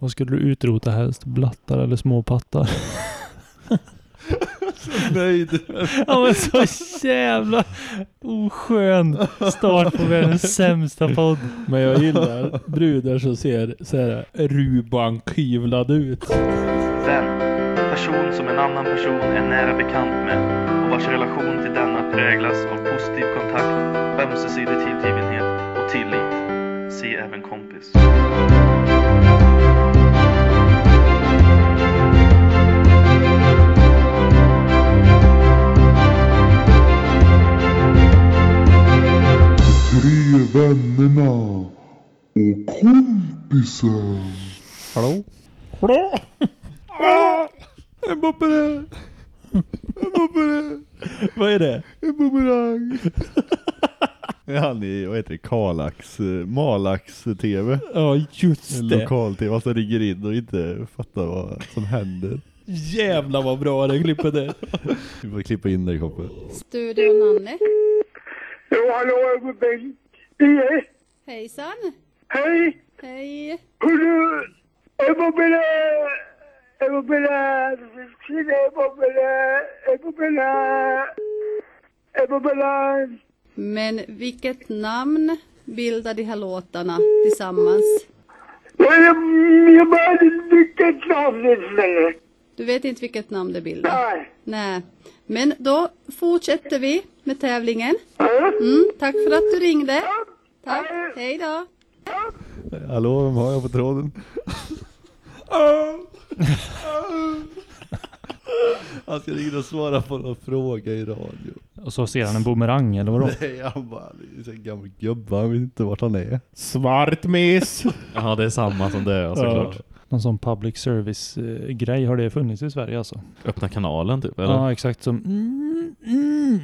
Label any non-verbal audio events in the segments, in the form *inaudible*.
Vad skulle du utrota helst? Blattar eller småpattar? *laughs* Nöjd. ja men så jävla oskön start på världens sämsta podd. Men jag gillar brudar som ser så här rubankyvlad ut. Vän. Person som en annan person är nära bekant med och vars relation till denna präglas av positiv kontakt, ömsesidig vännerna och kompisen. Hallå? En bubbel. En bubbel. Vad är det? En *laughs* är han i, vad heter det, Karlax, eh, Malax-tv. Ja, just En det. lokal-tv, alltså ringer in och inte fattar vad som händer. Jävlar vad bra det klippet är. Vi får klippa in det Koppe. Studio Nanne. Jo, hallå, jag är Bengt. Yes. Hejsan. Hej! Hej. Hörru, Ebba Bella, Ebba Bella, Kristina Ebba Bella, Ebba Bella, Ebba Bella. Men vilket namn bildar de här låtarna tillsammans? Jag, jag, jag bara vilket namn det är. Du vet inte vilket namn det bildar? Nej. Nej. Men då fortsätter vi med tävlingen. Mm, tack för att du ringde. Tack. Hej då. Hallå, vem har jag på tråden? Han ska ringa och svara på någon fråga i radio. Och så ser han en boomerang eller vadå? Nej, han bara, det är en gammal gubbe, han vet inte vart han är. Svartmis. Ja, det är samma som det är såklart. Någon sån public service grej har det funnits i Sverige alltså. Öppna kanalen typ, eller? Ja, exakt som mm, mm.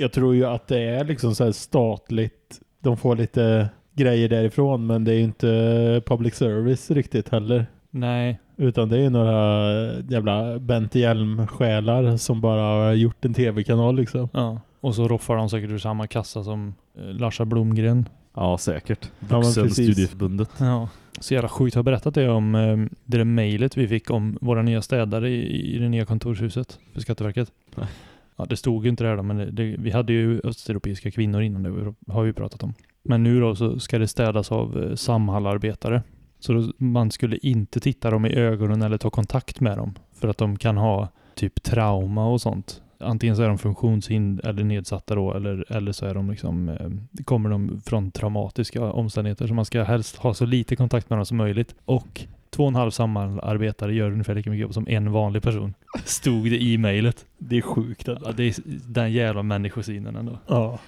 Jag tror ju att det är liksom så här statligt. De får lite grejer därifrån men det är ju inte public service riktigt heller. Nej, Utan det är några jävla Bent Hjelm-själar som bara har gjort en tv-kanal liksom. ja. Och så roffar de säkert ur samma kassa som eh, Larsa Blomgren. Ja, säkert. Vuxenstudieförbundet. Ja. Så jävla sjukt. Har jag berättat det om eh, det där mejlet vi fick om våra nya städare i, i det nya kontorshuset för Skatteverket? Nej. Ja, det stod ju inte där då, men det, det, vi hade ju östeuropeiska kvinnor innan, det har vi pratat om. Men nu då så ska det städas av eh, Samhallarbetare. Så då, man skulle inte titta dem i ögonen eller ta kontakt med dem. För att de kan ha typ trauma och sånt. Antingen så är de funktionshind eller nedsatta då, eller, eller så är de liksom, eh, kommer de från traumatiska omständigheter. Så man ska helst ha så lite kontakt med dem som möjligt. Och två och en halv samarbetare gör ungefär lika mycket jobb som en vanlig person. Stod det i mejlet. Det är sjukt. Att, Ja, det är den jävla människosynen ändå. ja.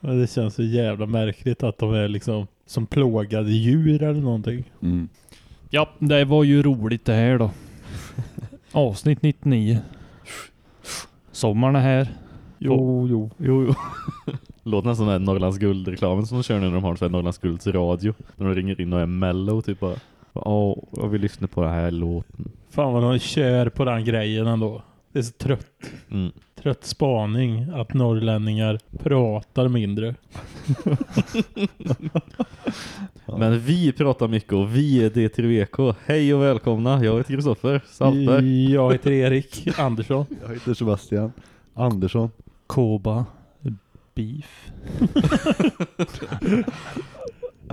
Men det känns så jävla märkligt att de är liksom som plågade djur eller någonting. Mm. Ja, det var ju roligt det här då. Avsnitt 99. Sommaren är här. Jo, jo. Jo, jo. *laughs* Låter nästan som den här Norrlands guld-reklamen som de kör när de har en Norrlands gulds radio. När de ringer in och är mellow typ bara. Åh, jag vill lyssna på den här låten. Fan vad de kör på den grejen ändå. Det är så trött. Mm. Trött spaning att norrlänningar pratar mindre. *laughs* Men vi pratar mycket och vi är D3VK. Hej och välkomna. Jag heter Kristoffer Saltberg. Jag heter Erik Andersson. Jag heter Sebastian Andersson. Koba. Beef. *laughs*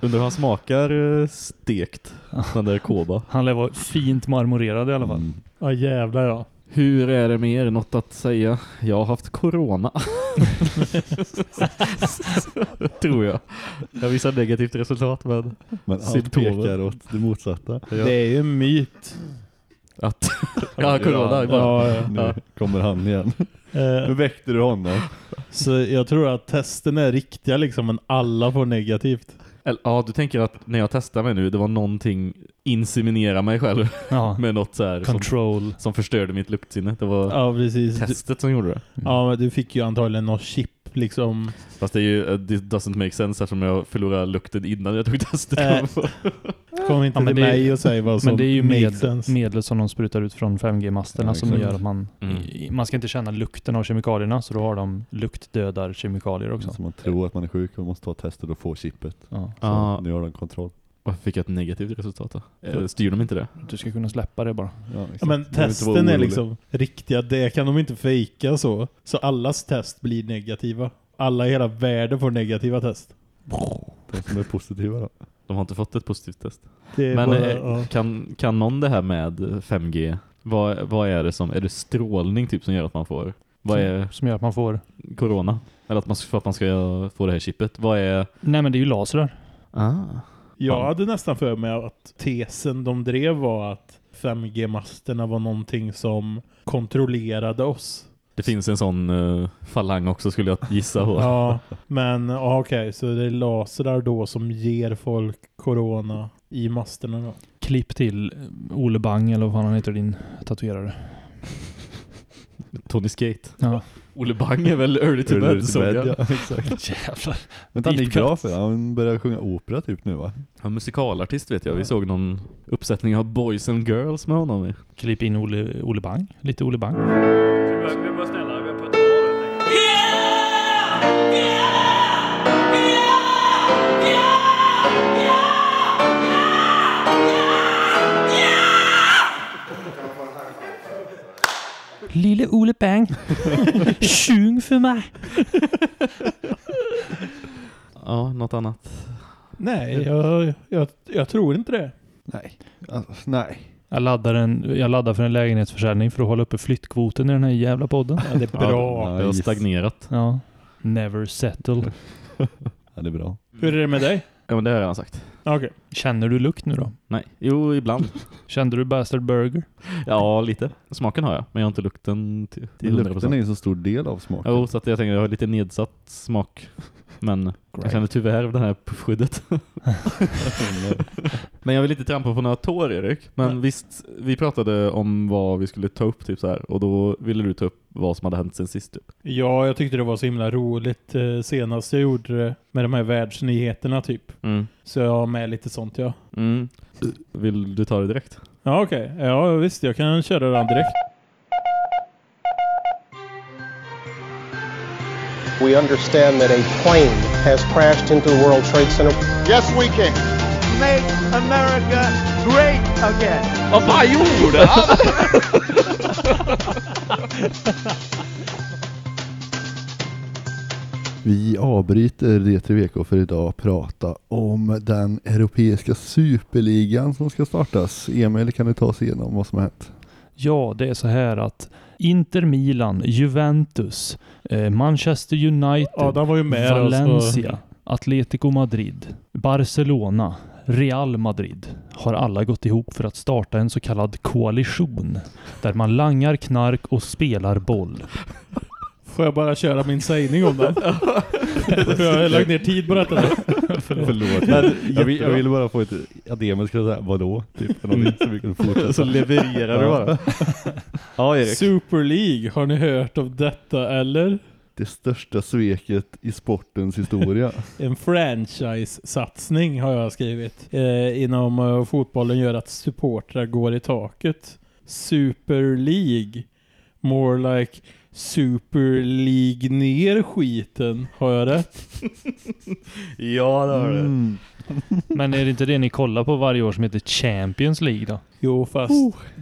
Undrar han smakar eh, stekt. Den där koba. Han lär vara fint marmorerad i alla fall. Mm. Ja jävlar ja. Hur är det med er? Något att säga? Jag har haft corona. *laughs* Tror jag. Jag visar negativt resultat men Men allt pekar åt det motsatta. Det är ju en myt. att *laughs* ja, corona. Ja, Ja, ja. Nu kommer han igen. Nu Eh, väckte du honom. så jag tror att testen är riktiga liksom, men alla får negativt. Eller, ja, du tänker att när jag testar mig nu, det var någonting inseminera mig själv Ja. *laughs* med något så här som, Control. som förstörde mitt luktsinne. Det var Ja, testet som gjorde det. ja, men du fick ju antagligen något chip liksom. Fast det är ju, uh, it doesn't make sense eftersom jag förlorade lukten innan jag tog testet. Äh. *laughs* Kom inte Ja, men till det är- mig och säg vad som Men det är ju makes med, sense. medlet som de sprutar ut från 5G-masterna Ja, som exakt. gör att man... Mm. Man ska inte känna lukten av kemikalierna, så då har de luktdödar kemikalier också. Så man tror att man är sjuk och måste ta testet och få chippet. Ja. Så Ja. nu har de kontroll. Varför fick jag ett negativt resultat då? Eller styr de inte det? Du ska kunna släppa det bara. Ja. Ja, men testen är liksom riktiga. Det kan de inte fejka så. Så allas test blir negativa. Alla i hela världen får negativa test. De som är positiva då. De har inte fått ett positivt test. Men bara, eh, ja. kan, kan någon det här med 5G? Vad, vad är det som, är det strålning typ som gör att man får, vad är Som gör att man får... corona? Eller att man, för att man ska få det här chippet? Vad är... Nej men det är ju lasrar. Ah. Jag hade nästan för mig att tesen de drev var att 5G-masterna var någonting som kontrollerade oss. Det finns en sån uh, falang också skulle jag gissa på. Ja, men okej, så det är lasrar då som ger folk corona i masterna då. Klipp till eh, Ole Bang eller vad han heter din tatuerare. Tony Skate. Ja. Olle Bang är väl early to bed, såg jag. ja, exakt. *laughs* Jävlar. Men han gick bra för Han börjar sjunga opera typ nu va? Ja, musikalartist vet jag. Vi såg någon uppsättning av Boys and Girls med honom. Klipp in Ole, Ole Bang. Lite Ole Bang. Lille Ole Bang. *laughs* Sjung för mig. Ja, något annat. Nej, jag, jag, jag tror inte det. Nej. Alltså, nej. Jag laddar, en, jag laddar för en lägenhetsförsäljning för att hålla uppe flyttkvoten i den här jävla podden. Ja, det är bra. Det har stagnerat. Ja. Never settle. *laughs* Ja, det är bra. Hur är det med dig? Ja, men det har jag redan sagt. Okej. Känner du lukt nu då? Nej, jo, ibland. *laughs* Kände du Bastard Burger? Ja, lite. Smaken har jag, men jag har inte lukten till, till 100%. Lukten är ju en så stor del av smaken. Jo, så att jag tänker jag har lite nedsatt smak. Men jag känner tyvärr det här puffskyddet. *laughs* men jag vill inte trampa på några tår, Erik. Men visst, vi pratade om vad vi skulle ta upp typ så här. Och då ville du ta upp vad som hade hänt sen sist typ. Ja, jag tyckte det var så himla roligt eh, senast jag gjorde det med de här världsnyheterna typ. Mm. Så jag har med lite sånt, ja. Mm. Vill du ta det direkt? Ja, okej. Ja, visst. Jag kan köra den direkt. We understand that a plane has crashed into the World Trade Center. Yes, we can. Make America great again. Vad fan gjorde han? *laughs* Vi avbryter D3VK för idag och prata om den europeiska superligan som ska startas. Emil, kan du ta oss igenom vad som har hänt? Ja, det är så här att Inter Milan, Juventus, eh, Manchester United, med. Valencia, Atletico Madrid, Barcelona, Real Madrid har alla gått ihop för att starta en så kallad koalition där man langar knark och spelar boll. Får jag bara köra min sägning om det? *laughs* För jag har lagt ner tid på detta. Förlåt. Men jag, vill, jag ville bara få ett... Emil skulle säga vadå? Typ, någonting så. Så levererar du bara. *laughs* ja, Erik. Super League, har ni hört av detta eller? Det största sveket i sportens historia. *laughs* En franchise-satsning har jag skrivit. Eh, inom eh, fotbollen gör att supportrar går i taket. Super League. More like Super League ner skiten. Har jag rätt? *laughs* Ja, det har du. Mm. *laughs* Men är det inte det ni kollar på varje år som heter Champions League då? Jo, fast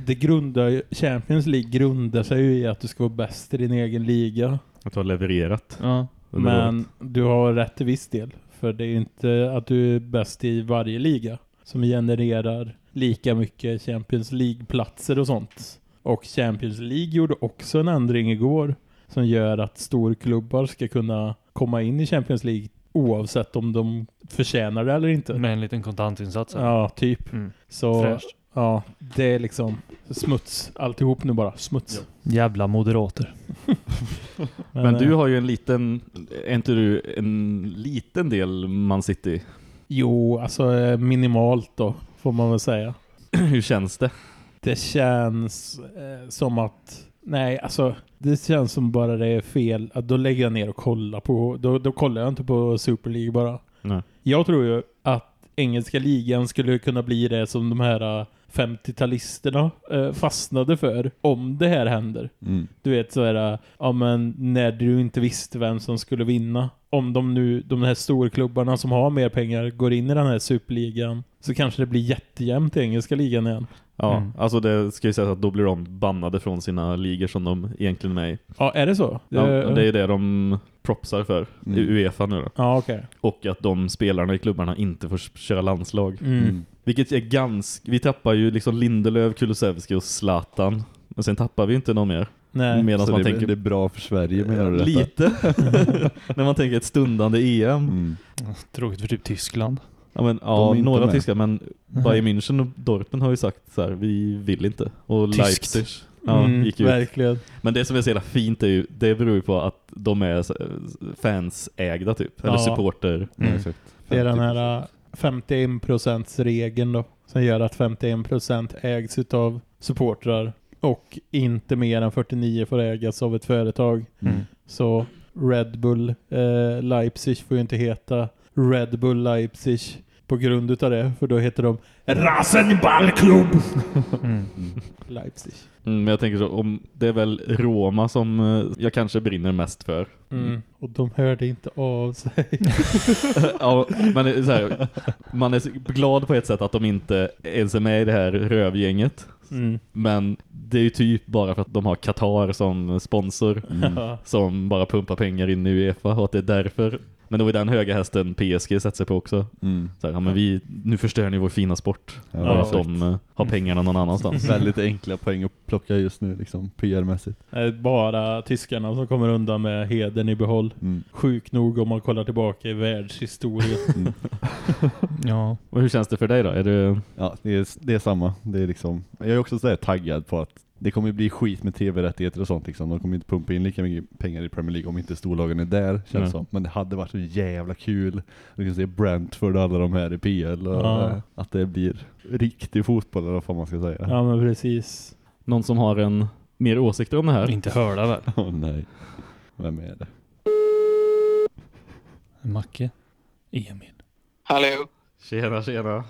det grundar ju- Champions League grundar sig ju i att du ska vara bäst i din egen liga. Att du har levererat. Ja. Men du har rätt till viss del. För det är ju inte att du är bäst i varje liga som genererar lika mycket Champions League-platser och sånt. Och Champions League gjorde också en ändring igår som gör att storklubbar ska kunna komma in i Champions League oavsett om de förtjänar det eller inte. Med en liten kontantinsats. här. Ja, typ. Mm. Så Fräscht. ja, det är liksom smuts. Alltihop nu bara. Smuts. Jävla moderater. *laughs* Men eh, du har ju en liten, är inte du en liten del Man City? Jo, alltså eh, minimalt då, får man väl säga. *clears throat* Hur känns det? Det känns eh, som att... Nej, alltså det känns som bara det är fel. Att då lägger jag ner och kollar på... Då, då kollar jag inte på Super League bara. Nej. Jag tror ju att engelska ligan skulle kunna bli det som de här eh, 50-talisterna eh, fastnade för om det här händer. Mm. Du vet så här, eh, ja men när du inte visste vem som skulle vinna. Om de nu, de här storklubbarna som har mer pengar går in i den här superligan så kanske det blir jättejämnt i engelska ligan igen. Ja, Mm. alltså det ska ju säga att då blir de bannade från sina ligor som de egentligen är med i. Ja, är det så? Ja, det är det de propsar för i Mm. Uefa nu då. Ja, okej. Och att de spelarna i klubbarna inte får köra landslag. Mm. Mm. Vilket är ganska... Vi tappar ju liksom Lindelöf, Kulusevski och Zlatan. Men sen tappar vi inte någon mer. Nej. Medan Så man det, tänker... det är bra för Sverige menar du? Lite. *laughs* *laughs* När man tänker ett stundande EM. Mm. Tråkigt för typ Tyskland. Ja, men, ja några med. tyskar, men Bayern München och Dortmund har ju sagt så här, vi vill inte. Och Tyskt. Leipzig ja, Mm, gick ut. verkligen. Men det som är så jävla fint är ju, det beror ju på att de är fansägda typ. Eller Ja. supporter. Ja, Mm. exakt. Det är den 50%. här äh, 51% regeln då. Som gör att 51% ägs utav supportrar. Och inte mer än 49 får ägas av ett företag. Mm. Så Red Bull eh, Leipzig får ju inte heta Red Bull Leipzig på grund utav det. För då heter de Rasenballklubb Mm. *laughs* Leipzig. Mm, men jag tänker så, om det är väl Roma som eh, jag kanske brinner mest för. Mm. Och de hörde inte av sig. *laughs* ja, men så här, man är glad på ett sätt att de inte ens är med i det här rövgänget. Mm. Men det är ju typ bara för att de har Qatar som sponsor Mm. som bara pumpar pengar in i Uefa och att det är därför. Men då är den höga hästen PSG sätter sig på också. Mm. Så här, ja, men vi, nu förstör ni vår fina sport. Ja, exakt. de eh, har pengarna någon annanstans. Väldigt enkla poäng att plocka just nu liksom PR-mässigt. Det bara tyskarna som kommer undan med heden i behåll. Mm. Sjuk nog om man kollar tillbaka i världshistorien. Mm. *laughs* Ja. Och hur känns det för dig då? Är det... Ja, det är, det är samma. Det är liksom, jag är också så här taggad på att det kommer bli skit med tv-rättigheter och sånt liksom. De kommer inte pumpa in lika mycket pengar i Premier League om inte storlagen är där, känns Nej. som. Men det hade varit så jävla kul. Du kan se Brentford och alla de här i PL och Ja. att det blir riktig fotboll eller vad man ska säga. ja men precis. Någon som har en mer åsikter om det här? Inte hörda väl? *laughs* Åh nej. Vem är det? Macke. Emil. Hallå? Tjena, tjena.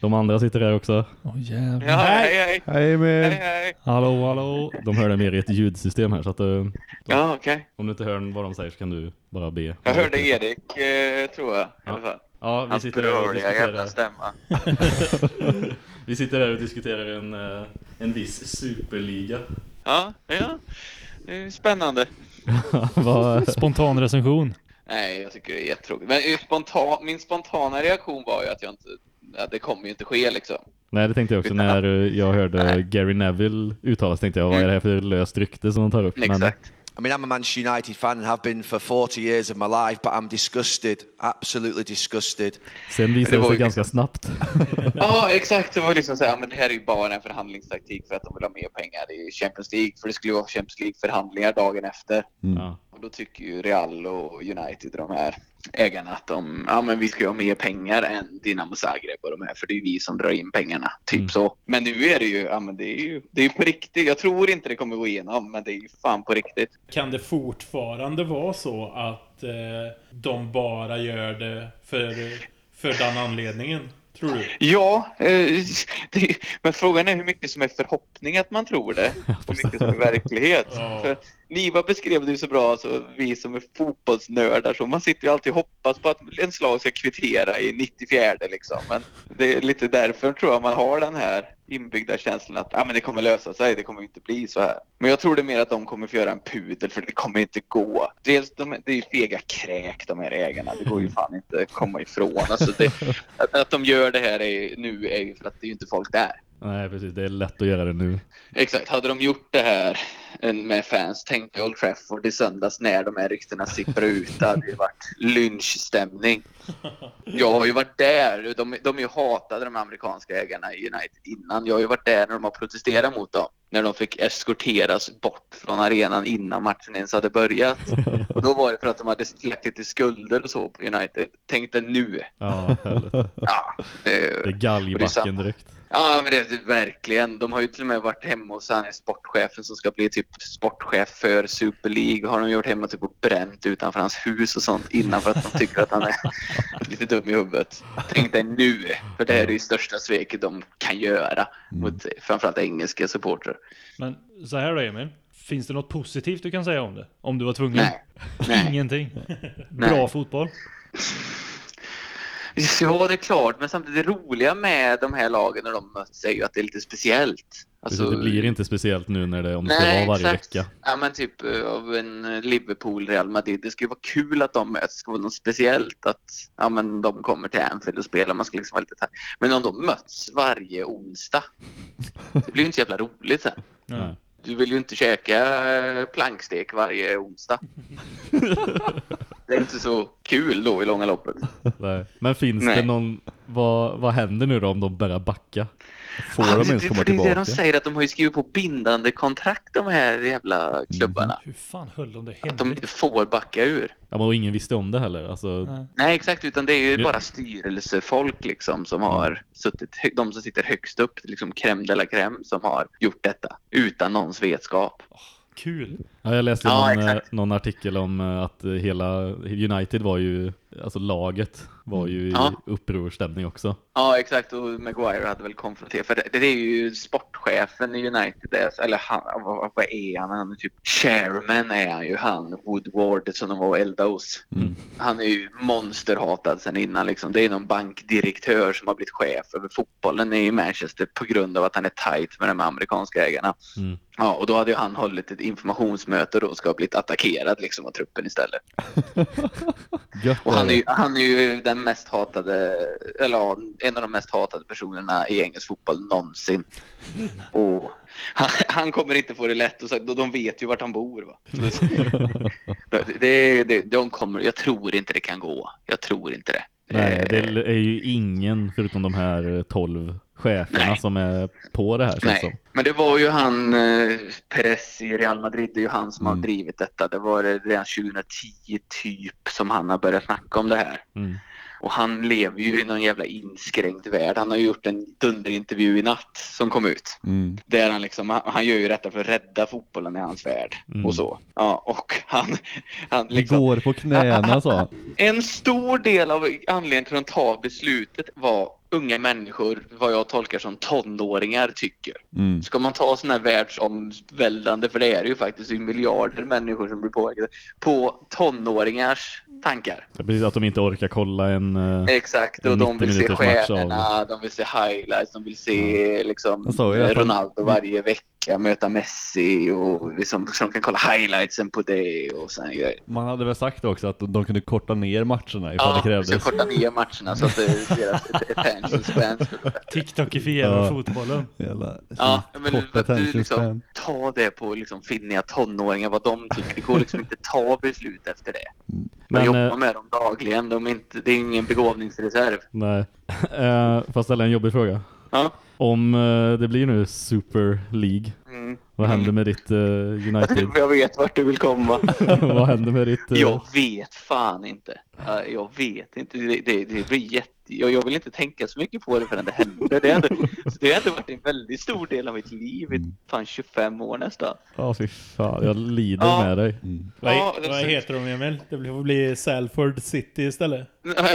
De andra sitter där också. Åh jävlar. Ja, hej, hej. Hej! Hej, hej. Hallå, hallå. De hör det mer i ett ljudsystem här så att eh, Ja, okej. om du inte hör vad de säger så kan du bara be. Jag hörde Erik, eh, tror jag, i Ja. alla fall. Ja, vi Hans sitter där och diskuterar. stämma. *laughs* vi sitter där och diskuterar en, eh, en viss superliga. Ja, ja. Det är spännande. *laughs* Spontan recension. Nej, jag tycker det är jättetråkigt. Men spontan, min spontana reaktion var ju att jag inte... Ja, det kommer ju inte ske liksom. Nej, det tänkte jag också när jag hörde Gary Neville uttalas tänkte jag, vad är det här för löst rykte som de tar upp? Men Exakt. I mean, I'm a Manchester United fan and have been for 40 years of my life, but I'm disgusted, absolutely disgusted. sen visade Det sig ju ganska snabbt. *laughs* Ja, exakt. Det var liksom så här, men det här är ju bara en förhandlingstaktik för att de vill ha mer pengar i Champions League. För det skulle ju vara Champions League-förhandlingar dagen efter. Ja. Och då tycker ju Real och United, de här ägarna, att de, ja men vi ska ju ha mer pengar än Dinamo Zagreb och de här, för det är ju vi som drar in pengarna. Typ Mm. så. Men nu är det ju, ja men det är ju, det är på riktigt. Jag tror inte det kommer gå igenom, men det är ju fan på riktigt. Kan det fortfarande vara så att eh, de bara gör det för, för den anledningen? Tror du? Ja, eh, det, men frågan är hur mycket som är förhoppning att man tror det och hur mycket som är verklighet. Ja. För Niva beskrev det ju så bra, så vi som är fotbollsnördar, så man sitter ju alltid och hoppas på att en slag ska kvittera i 94 liksom. Men det är lite därför tror jag man har den här inbyggda känslan att ah, men det kommer lösa sig, det kommer inte bli så här. Men jag tror det är mer att de kommer få göra en pudel för det kommer inte gå. Dels de, det är ju fega kräk de här ägarna, det går ju fan inte att komma ifrån. Alltså det, att, att de gör det här är, nu är ju för att det är ju inte folk där. Nej, precis. Det är lätt att göra det nu. Exakt, hade de gjort det här eh, med fans, tänk dig Old Trafford i söndags när de här ryktena sipprar ut, det hade ju varit lynchstämning. Jag har ju varit där, de, de är ju hatade de amerikanska ägarna i United innan. Jag har ju varit där när de har protesterat mot dem. när de fick eskorteras bort från arenan innan matchen ens hade börjat. Och då var det för att de hade släppt lite skulder och så på United. Tänk dig nu. Ja. Ja, det, är och det är galgbacken direkt. Ja, men det är verkligen. De har ju till och med varit hemma hos han är sportchefen som ska bli typ sportchef för Super League. Har de gjort hemma typ och bränt utanför hans hus och sånt innan för att de tycker att han är *laughs* lite dum i huvudet. Tänk dig nu, för det här är ju största sveket de kan göra mot framförallt engelska supportrar. Men så här då Emil. Finns det något positivt du kan säga om det? Om du var tvungen? Nej. Nej. *laughs* Ingenting? Bra Nej. fotboll? *laughs* Ja, det är klart. Men samtidigt det roliga med de här lagen när de möts är ju att det är lite speciellt. Alltså, det blir inte speciellt nu när det, om det ska Nej, vara varje exakt. vecka. Ja men typ eh, av en Liverpool, Real Madrid. Det ska ju vara kul att de möts. Det ska vara något speciellt att ja, men de kommer till Anfield och spelar. Man ska liksom vara lite här. Men om de möts varje onsdag. Det blir ju inte så jävla roligt sen. Nej. Du vill ju inte käka eh, plankstek varje onsdag. *laughs* Det är inte så kul då i långa loppet. Nej. Men finns Nej. det någon, vad, vad händer nu då om de börjar backa? Får Ja, de ens det- komma för det är det tillbaka? de säger att de har ju skrivit på bindande kontrakt de här jävla klubbarna. Hur fan höll de det Att de hemligt? inte får backa ur. Ja, men och ingen visste om det heller. Alltså, Nej. Nej exakt, utan det är ju bara styrelsefolk liksom som har suttit, de som sitter högst upp, liksom crème de la crème som har gjort detta utan någons vetskap. Kul! Ja, jag läste Ja, någon, eh, någon artikel om eh, att hela United var ju, alltså laget var ju i. Ja. upprorsstämning också. Ja exakt, och Maguire hade väl konfronterat, för det, det är ju sportchefen i United, eller han, vad, är han? Han är typ chairman är han ju, han Woodward som de var och eldade hos. Mm. Han är ju monsterhatad sen innan liksom. Det är någon bankdirektör som har blivit chef över fotbollen i Manchester på grund av att han är tight med de amerikanska ägarna. Mm. Ja, och då hade ju han hållit ett informationsmöte då och ska ha blivit attackerad liksom av truppen istället. *laughs* Och han är, det. ju, han är ju den mest hatade, eller ja, en av de mest hatade personerna i engelsk fotboll någonsin. *laughs* Och han, han kommer inte få det lätt och så, de- vet ju vart han bor. Va? *laughs* Det, det, de kommer, jag tror inte det kan gå. Jag tror inte det. Nej, det Eh, är ju ingen förutom de här eh, 12 cheferna Nej. som är på det här Nej, som. men det var ju han, eh, Perez i Real Madrid, det är ju han som Mm. har drivit detta. Det var redan 2010 typ som han har börjat snacka om det här. Mm. Och han lever ju i någon jävla inskränkt värld. Han har ju gjort en dunderintervju i natt som kom ut. Mm. Där han liksom, han, gör ju detta för att rädda fotbollen i hans värld. Mm. Och så. Ja, och han, han liksom, går på knäna han. en stor del av anledningen till att tar beslutet var unga människor, vad jag tolkar som tonåringar, tycker. Mm. Ska man ta sådana här världsomvälvande, för det är det ju faktiskt det miljarder människor som blir påverkade, på tonåringars tankar. Det är precis att de inte orkar kolla en... eh, Exakt, och en de 90 vill se av- stjärnorna, de vill se highlights, de vill se liksom Ronaldo varje vecka möta Messi och liksom, så de kan kolla highlightsen på det och såna grejer. Man hade väl sagt också att de kunde korta ner matcherna ifall det Ja, krävdes. ska korta ner matcherna så att det, deras attention span skulle TikTokifiera Ja. fotbollen. Jävla Ja, men att du liksom ta det på liksom finniga tonåringar, vad de tycker. Det går liksom inte ta beslut efter det. Man Men, jobbar eh, med dem dagligen, de är inte, det är ingen begåvningsreserv. Nej. *laughs* Eh, Får jag ställa en jobbig fråga? Ja. Om eh, det blir nu Super League, Mm. vad händer med ditt eh, United? *laughs* Jag vet vart du vill komma. *laughs* vad händer med ditt... eh, Jag vet fan inte. Ja, Jag vet inte. Det, det, det blir jätte... Jag, jag vill inte tänka så mycket på det förrän det händer. Det har ändå, det har ändå varit en väldigt stor del av mitt liv i fan 25 år nästan. Ja, fy fan. Jag lider Ja. med dig. Mm. Vad, Ja, vad heter de Emil? Det får bli Salford City istället.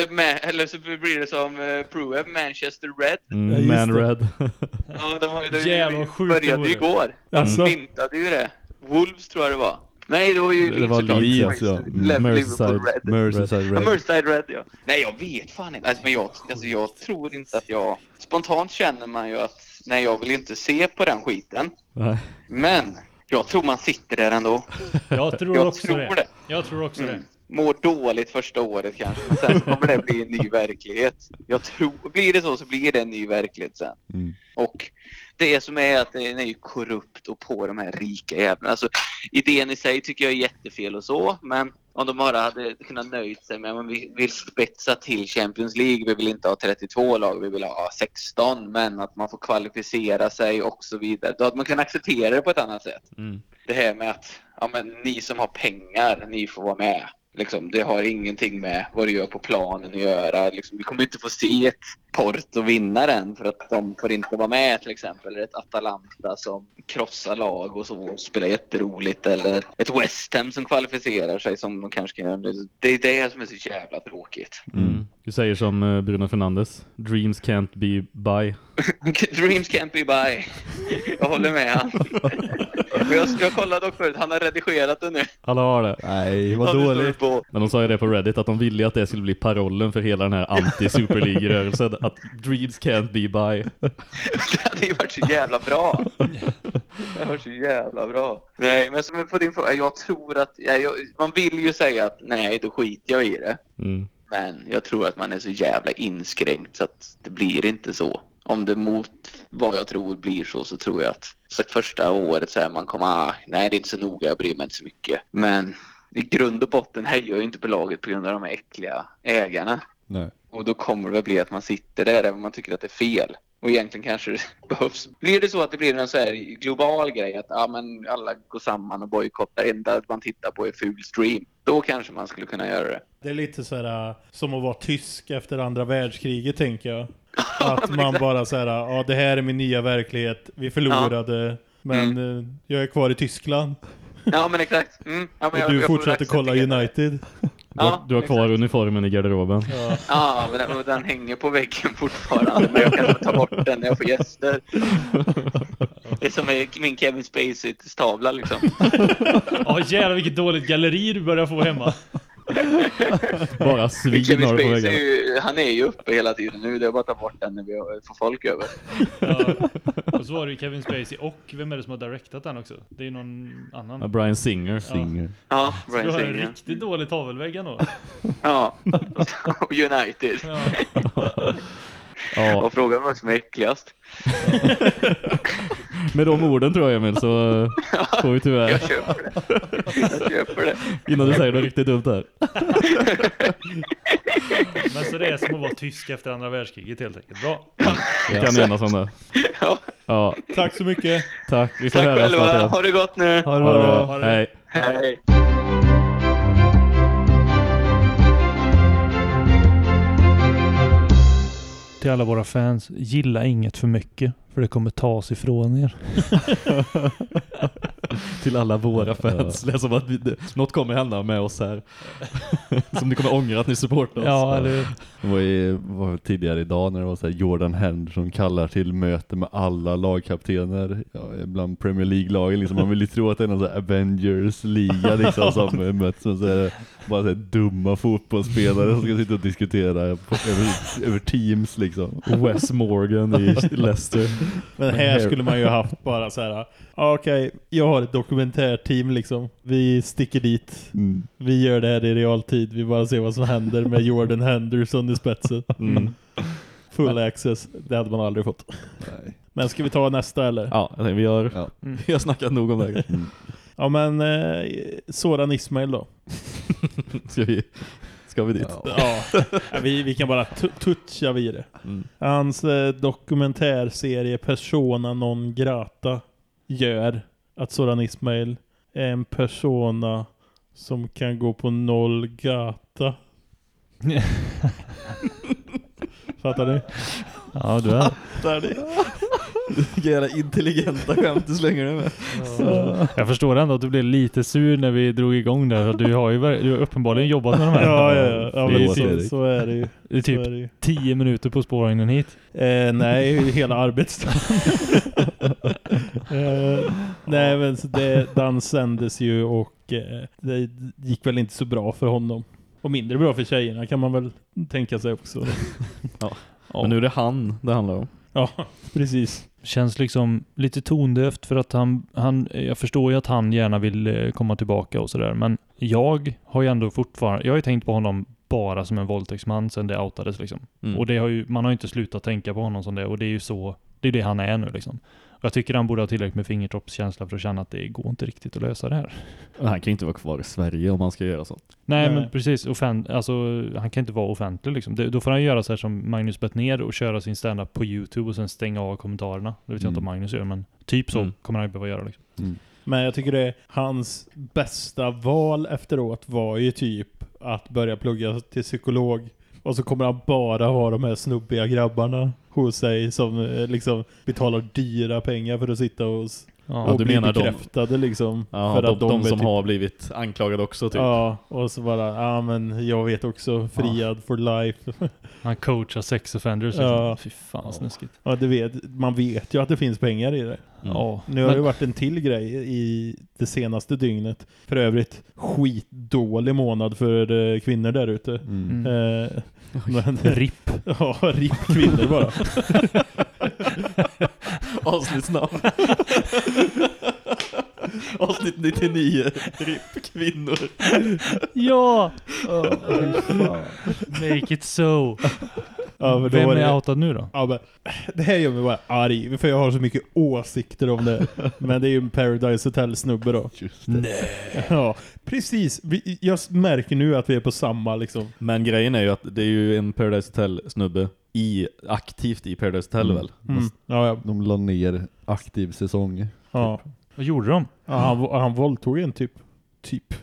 Med, eller så blir det som uh, Proeb, Manchester Red. Ja, Mm, just Man det. Red. Ja, de, de, Jävlar, de sjukt det började ju igår. De Alltså? myntade ju det. Wolves tror jag det var. Nej, det var ju Det var såklart Leeds, ja. Merseyside. Red. Merseyside Ja, Red. Merseyside Red ja. Nej jag vet fan inte. Alltså, men jag, alltså, jag tror inte att jag... Spontant känner man ju att nej jag vill inte se på den skiten. Nej. Men jag tror man sitter där ändå. Jag tror Jag också tror det. det. Jag tror också Mm. det. mår dåligt första året kanske, men sen kommer det bli en ny verklighet. Jag tror, blir det så så blir det en ny verklighet sen. Mm. Och det som är att den är ju korrupt och på de här rika jävlarna. Alltså, idén i sig tycker jag är jättefel och så, men om de bara hade kunnat nöjt sig med att vi vill spetsa till Champions League, vi vill inte ha 32 lag, vi vill ha 16, men att man får kvalificera sig och så vidare. Då hade man kunnat acceptera det på ett annat sätt. Mm. Det här med att ja, men, ni som har pengar, ni får vara med. Liksom, det har ingenting med vad du gör på planen att göra. Liksom, vi kommer inte få se ett Porto vinna den för att de får inte vara med till exempel. Eller ett Atalanta som krossar lag och så och spelar jätteroligt. Eller ett West Ham som kvalificerar sig som de kanske kan göra. Det är det som är så jävla tråkigt. Mm. Du säger som eh, Bruno Fernandes. Dreams can't be by. *laughs* Dreams can't be by. Jag håller med *laughs* jag, jag kollade dock förut, han har redigerat det nu. Alla har det. Nej, vad står dåligt. Men de sa ju det på Reddit att de ville att det skulle bli parollen för hela den här anti-Super League-rörelsen. *laughs* Att dreams can't be by. Det hade ju varit så jävla bra. Det hade varit så jävla bra. Nej, men som på din fråga, jag tror att, ja, jag, man vill ju säga att nej, då skiter jag i det. Mm. Men jag tror att man är så jävla inskränkt så att det blir inte så. Om det mot vad jag tror blir så, så tror jag att så första året så är man kommer, ah, nej det är inte så noga, jag bryr mig inte så mycket. Men i grund och botten hejar jag ju inte på laget på grund av de här äckliga ägarna. Nej. Och då kommer det väl bli att man sitter där även om man tycker att det är fel. Och egentligen kanske det *laughs* behövs. Blir det så att det blir en så här global grej att ja, men alla går samman och bojkottar, enda man tittar på är ful stream. Då kanske man skulle kunna göra det. Det är lite så här äh, som att vara tysk efter andra världskriget tänker jag. Att man exakt. bara så här, ja det här är min nya verklighet, vi förlorade, men eh, jag är kvar i Tyskland. Ja men exakt. Mm. Ja, men Och jag- du jag fortsätter kolla. United. Du *laughs* har, Ja, du har kvar uniformen i garderoben. Ja. Ja, men den, den hänger på väggen fortfarande. Men jag kan ta bort den när jag får gäster. Det är som min Kevin Spaceys tavla liksom. *laughs* Ja jävlar vilket dåligt galleri du börjar få hemma. *laughs* Bara svin har på väggarna. ju, han är ju uppe hela tiden nu. Det är bara att ta bort den när vi får folk över. Ja. *laughs* Och så var det ju Kevin Spacey och vem är det som har directat den också? Det är någon annan. Ja, Brian Singer. Singer. Ja, Så Brian du har en Singer. riktigt dålig tavelvägg ändå. Ja, *laughs* United. Ja. Ja, Och frågan var som är äckligast. *laughs* med de orden tror jag Emil så *laughs* får vi tyvärr, Jag köper det. Jag köper det. innan du säger något riktigt dumt här. *laughs* Men så det är som att vara tysk efter andra världskriget helt enkelt. Bra. Vi kan enas om det. Ja, Ja, Tack så mycket. tack. Vi får tack själva. Ha det gott nu. Ha det bra. Ha det. Hej. Hej. Till alla våra fans, gilla inget för mycket. För det kommer tas ifrån er. *laughs* Till alla våra fans. Det är som att vi, det, något kommer hända med oss här. *laughs* som ni kommer ångra att ni supportar oss. Ja, eller Det var, i, var tidigare idag när det var så här Jordan Henderson kallar till möte med alla lagkaptener ja, bland Premier League-lagen. Liksom, man vill ju tro att det är någon så här Avengers-liga *laughs* liksom, som möts. Men så är det bara så här dumma fotbollsspelare som ska sitta och diskutera på, över, över Teams liksom. Wes Morgan i Leicester. *laughs* Men här skulle man ju haft bara så här. "Ja, Okej, jag har ett dokumentärteam liksom. Vi sticker dit. Mm. Vi gör det här i realtid. Vi bara ser vad som händer med Jordan Henderson i spetsen. *laughs* Mm. Full access. Det hade man aldrig fått. Nej. Men ska vi ta nästa eller? Ja, vi, har, Ja. vi har snackat nog om det. Ja men eh, Soran Ismail då. *laughs* Ska vi, ska vi dit? Ja. Ja, vi, vi kan bara toucha vid det. Mm. Hans eh, dokumentärserie Persona non grata gör att Soran Ismail är en persona som kan gå på noll gata. *laughs* Fattar ni? Ja, du är. Fattar ni? Vilka *laughs* jävla intelligenta skämt du slänger dig med. Jag förstår ändå att du blev lite sur när vi drog igång där. Du har ju du har uppenbarligen jobbat med de här. Ja, ja, ja. ja Det är men så, så är det ju. Det är typ är det ju. 10 minuter på spårvagnen hit. Eh, nej, hela arbetsdagen. *laughs* eh, nej, men så det, den sändes ju och eh, det gick väl inte så bra för honom. Och mindre bra för tjejerna kan man väl tänka sig också. Men nu är det han det handlar om. Ja, precis. Känns liksom lite tondövt för att han, han jag förstår ju att han gärna vill eh, komma tillbaka och sådär. Men jag har ju ändå fortfarande, jag har ju tänkt på honom bara som en våldtäktsman sen det outades liksom. Mm. Och det har ju, man har ju inte slutat tänka på honom som det och det är ju så, det är det han är nu liksom. Och jag tycker han borde ha tillräckligt med fingertoppskänsla för att känna att det går inte riktigt att lösa det här. Han kan inte vara kvar i Sverige om han ska göra så. Nej, Nej. men precis. Offent alltså, han kan inte vara offentlig liksom. Det, då får han göra så här som Magnus Bettner och köra sin standup på YouTube och sen stänga av kommentarerna. Det vet jag inte om Mm. Magnus gör, men typ så Mm. kommer han ju behöva göra liksom. Mm. Men jag tycker det hans bästa val efteråt var ju typ att börja plugga till psykolog. Och så kommer han bara ha de här snubbiga grabbarna hos sig som eh, liksom betalar dyra pengar för att sitta hos Ja, och du bli menar de- bekräftade liksom. Ja, för de, att de, är som typ- har blivit anklagade också typ. Ja, och så bara, ja men jag vet också, friad for life. *laughs* Han coachar sex offenders liksom. Ja. Fy fan Ja. snuskigt. Ja, det vet, man vet ju att det finns pengar i det. Mm. Ja. Nu har Men- det varit en till grej i det senaste dygnet. För övrigt skitdålig månad för eh, kvinnor där ute. Mm. Eh, men, RIP. ja, RIP kvinnor bara. *laughs* Avsnittsnamn. *laughs* *laughs* Avsnitt 99. RIP kvinnor. ja! Make it so. Ja, men då Vem var det- är outad nu då? Ja, men, det här gör mig bara arg, för jag har så mycket åsikter om det. Men det är ju en Paradise Hotel-snubbe då. Just det. Nej. Ja, precis. Vi, jag märker nu att vi är på samma liksom. Men grejen är ju att det är ju en Paradise Hotel snubbe i, aktivt i Paradise Hotel Mm. väl? Mm. Ja, ja. De la ner aktiv säsong. ja. Vad gjorde de? ja han, han våldtog en typ. Typ.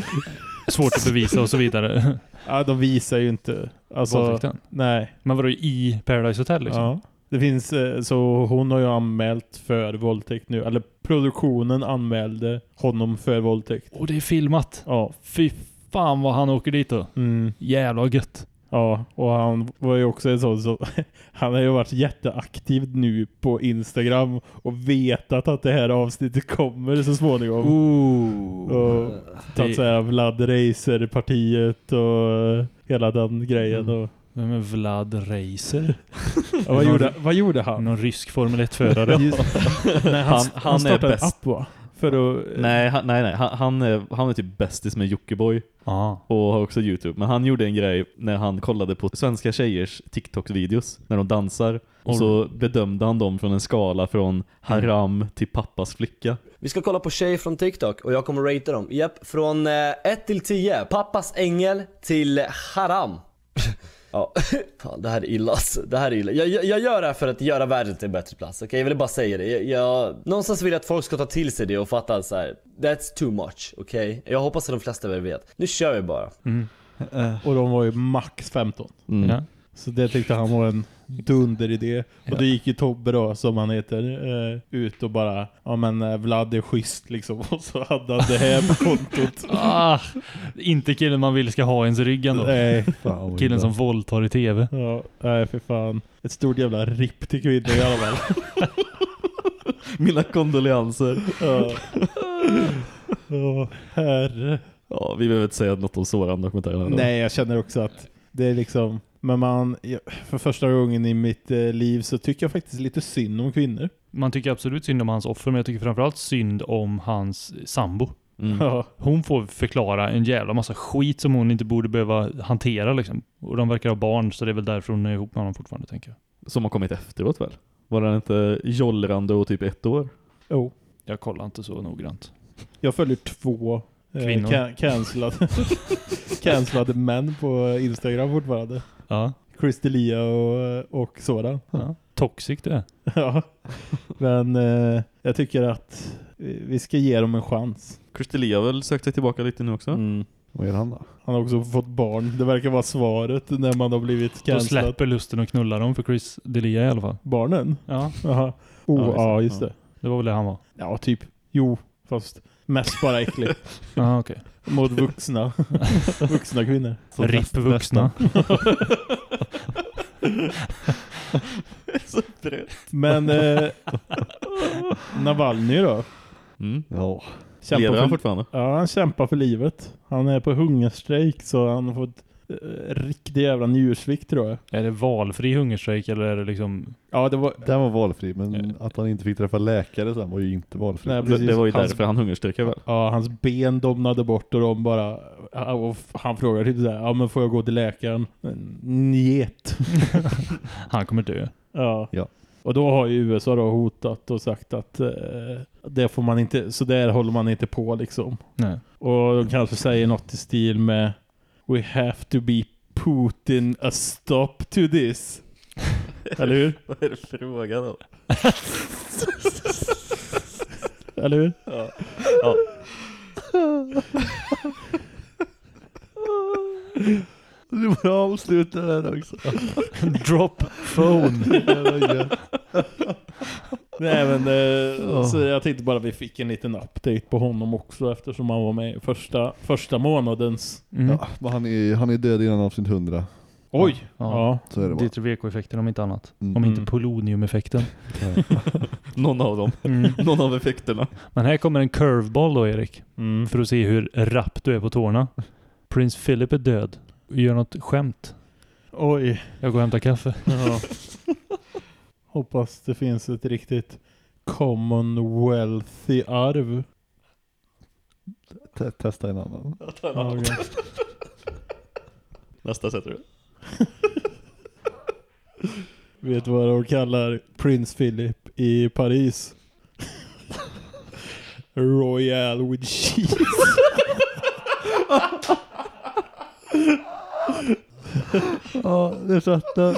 *laughs* Svårt att bevisa och så vidare. *laughs* Ja, de visar ju inte. Alltså, Våldtäkten. nej. Men vadå i Paradise Hotel liksom? Ja. Det finns, eh, så hon har ju anmält för våldtäkt nu. Eller produktionen anmälde honom för våldtäkt. Och det är filmat. Ja. Fy fan vad han åker dit då. Mm. Jävla gött. Ja, och han var ju också en sån som, *laughs* han har ju varit jätteaktiv nu på Instagram och vetat att det här avsnittet kommer så småningom. Ooh. Och tagit såhär Vlad Racer-partiet och hela den grejen. Mm. Och, Vem är Vlad Racer? ja, vad, gjorde, vad gjorde han? Någon rysk Formel 1-förare. Just- *laughs* Nej, han, Han- han, han är startade en bäst. app va? För att... Nej, han, nej, nej. Han, han, är, han är typ bästis med Jockiboi Ja. och har också YouTube. Men han gjorde en grej när han kollade på svenska tjejers TikTok-videos när de dansar. Och så bedömde han dem från en skala från haram till pappas flicka. Vi ska kolla på tjej från TikTok och jag kommer ratea dem. Japp, från 1 till 10. Pappas ängel till haram. *laughs* ja, *laughs* fan det här är illa alltså. Det här är illa. Jag, jag, jag gör det här för att göra världen till en bättre plats, okej? Jag ville bara säga det. Jag, jag, någonstans vill jag att folk ska ta till sig det och fatta så här. That's too much, okej? Jag hoppas att de flesta väl vet. Nu kör vi bara. Mm. Och de var ju max 15. Mm. Ja. Så det tyckte han var en dunderidé. Och då gick ju Tobbe då, som han heter, eh, ut och bara Ja men eh, Vlad är schysst liksom. *laughs* Och så hade han det här på *laughs* kontot. Ah, inte killen man vill ska ha ens rygg ändå. Nej. Fan, Killen som våldtar i tv. Ja, nej för fan. Ett stort jävla ripp till kvinnor i alla fall. *laughs* Mina kondolenser. Ja. Åh, herre. Ja, vi behöver inte säga något om Soran dokumentären. då. Nej, jag känner också att det är liksom, men man, för första gången i mitt eh, liv så tycker jag faktiskt lite synd om kvinnor. Man tycker absolut synd om hans offer, men jag tycker framförallt synd om hans sambo. Mm. Hon får förklara en jävla massa skit som hon inte borde behöva hantera liksom. Och de verkar ha barn, så det är väl därför hon är ihop med honom fortfarande, tänker jag. Som har kommit efteråt väl? Var den inte jollrande och typ ett år? jo. Jag kollar inte så noggrant. Jag följer två Kvinnor. ca- cancellade, *laughs* cancellade män på Instagram fortfarande. Ja. Christelia och, och sådan. ja. Toxic det. *laughs* Ja. Men eh, jag tycker att vi ska ge dem en chans. Christelia har väl sökt sig tillbaka lite nu också? Mm. Vad är han då? Han har också fått barn. Det verkar vara svaret när man har blivit Då cancellad. släpper lusten att knulla dem för Chris Delia i alla fall. Barnen? Ja, Jaha. Oh, Ja, ja, just just det. det. det var väl det han var. Ja, typ. Jo, fast mest bara äcklig. Ja, *laughs* okej. Mot vuxna. *laughs* vuxna kvinnor. RIP vuxna. *laughs* Så brett. Men eh, Navalny då? Mm. Ja. Lever han för, fortfarande? ja, han kämpar för livet. Han är på hungerstrejk så han har fått riktig jävla njursvikt tror jag. Är det valfri hungerstrejk eller är det liksom... Ja, det var... Den var valfri, men att han inte fick träffa läkare sen var ju inte valfri. Nej, Det, precis. det var ju Hans- därför han hungerstrejkade väl? Ja, hans ben domnade bort och de bara... Och han frågade typ såhär, ja men får jag gå till läkaren? Njet. *laughs* Han kommer dö. Ja. Ja. Och då har ju USA då hotat och sagt att eh, det får man inte, så där håller man inte på liksom. Nej. Och de kanske säger något i stil med We have to be Putin a stop to this. Eller hur? *laughs* Vad är det frågan då? *laughs* Eller hur? Ja. ja. *laughs* Du får avsluta den också. *laughs* Drop phone. *laughs* Nej men eh, så jag tänkte bara vi fick en liten update på honom också eftersom han var med första, första månadens. Mm. Ja, men han, är, han är död innan avsnitt 100. Oj! Ja. Ja. Så är det bara. Ditroveko-effekten om inte annat. Mm. Om inte Mm. polonium-effekten. *laughs* Någon av dem. Mm. Någon av effekterna. Men här kommer en curveball då Erik. Mm. För att se hur rapp du är på tårna. Prins Philip är död. Gör något skämt. Oj. Jag går och hämtar kaffe. Ja. *laughs* Hoppas det finns ett riktigt commonwealthy arv. Te- Testa en annan. Ja, okej. *laughs* Nästa sätter du. *laughs* Vet du vad de kallar prins Philip i Paris? Royal with cheese. Ja, det satt den.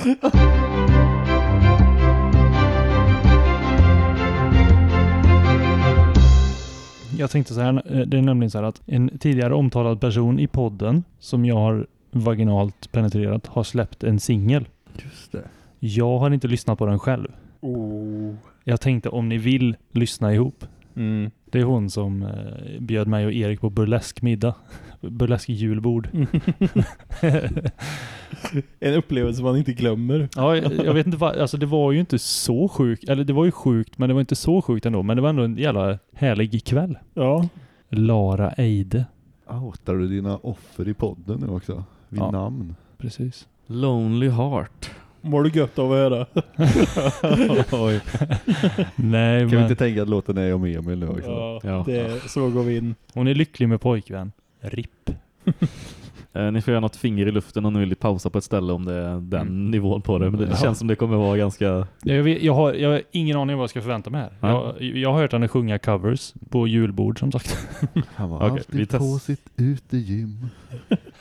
Jag tänkte så här, eh, det är nämligen så här att en tidigare omtalad person i podden som jag har vaginalt penetrerat har släppt en singel. Just det. Jag har inte lyssnat på den själv. Oh. Jag tänkte om ni vill lyssna ihop. Mm. Det är hon som eh, bjöd mig och Erik på burlesk middag. *laughs* Burlesk julbord. *laughs* *laughs* En upplevelse man inte glömmer. Ja, jag jag vet inte vad, alltså det var ju inte så sjukt, eller det var ju sjukt, men det var inte så sjukt ändå. Men det var ändå en jävla härlig kväll. Ja. Lara Eide. Outar du dina offer i podden nu också? Vid Ja. namn. Precis. Lonely Heart. Mår du gött av att höra? *laughs* Oj. Nej, Kan vi men inte tänka att låten är om Emil nu också? Ja, Ja. det, så går vi in. hon är lycklig med pojkvän. RIP. *laughs* Eh, ni får göra något finger i luften om ni vill pausa på ett ställe om det är den Mm. nivån på det. Men det Ja. känns som det kommer vara ganska... Jag, vet, jag, har, jag har ingen aning om vad jag ska förvänta mig här. Ja. Jag, jag har hört henne sjunga covers på julbord som sagt. Han var Okej, alltid vi på sitt utegym.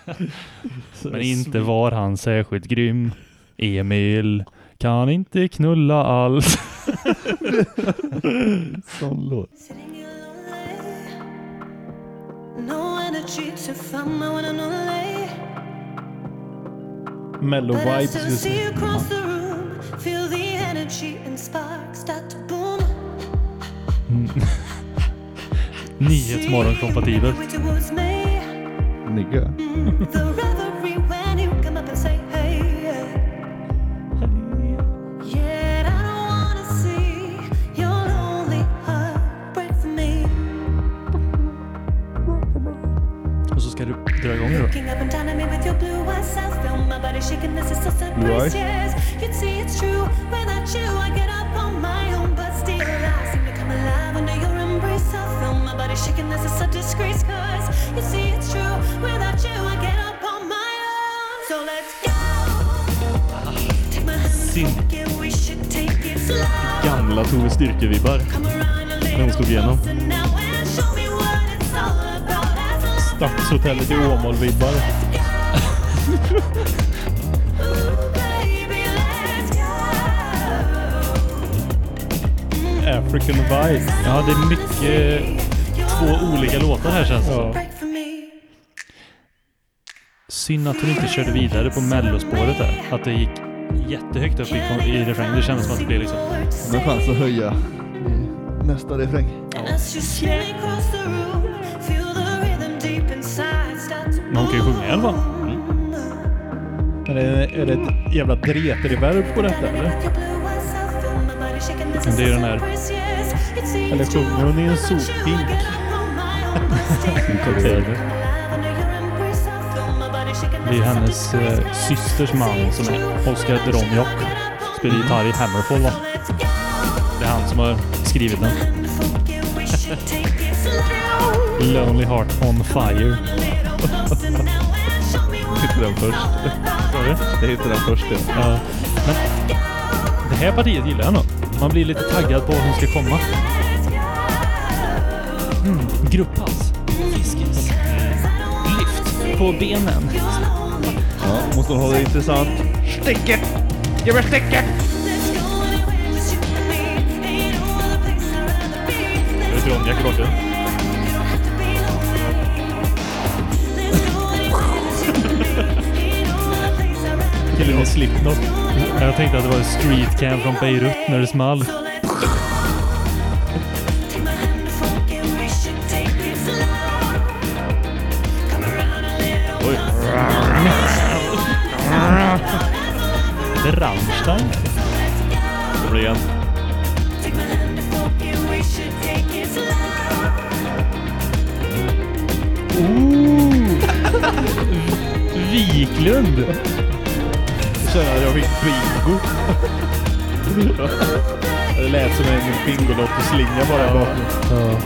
*laughs* Men inte var han särskilt grym. Emil kan inte knulla allt. *laughs* Sån låt. No energy to find my one Looking up and down at me with your blue eyes self Feel my body shaking, this is so surprise? Yes, you'd see it's true Without you I get up on my own But still I seem to come alive under your embrace. I feel my body shaking, this is a disgrace Cause you see it's true Without you I get up on my own. So let's go. Take my hand and it We should take it slow. Gamla Tove Styrke-vibbar. Come around a När hon slog igenom. Stadshotellet i Åmål-vibbar. *laughs* African vibe. Ja, det är mycket två olika låtar här känns det. Ja. Synd att hon inte körde vidare på mellospåret där. Att det gick jättehögt upp i, i refrängen. Det kändes som att det blev liksom... Hon har chans att höja nästa refräng. And hon kan ju sjunga i alla fall. Är det, är det ett jävla dreteriverb på detta eller? Det är den här... Eller sjunger hon i en sophink? Cocktail. Det är hennes eh, systers man som är Oscar Dronjok. Spelar gitarr i Hammerfall va? Det är han som har skrivit den. *laughs* Lonely Heart on Fire. Hittade den först. Sorry? Jag hittade den först. Ja. Ja. Men det här partiet gillar jag nog. Man blir lite taggad på vad som ska komma. Mm, grupppass. Fiskis. Lyft på benen. Ja, måste ha det intressant. Sticket! Ge mig sticket! Är det Dronjak i bakgrunden? Killen med Slipknot. Jag tänkte att det var street camp från Beirut när det small. Oj. Det är Rammstein. Det blir en. Wiklund! Jag att jag fick bingo. *laughs* det lät som en Bingolotto-slinga bara i bakgrunden.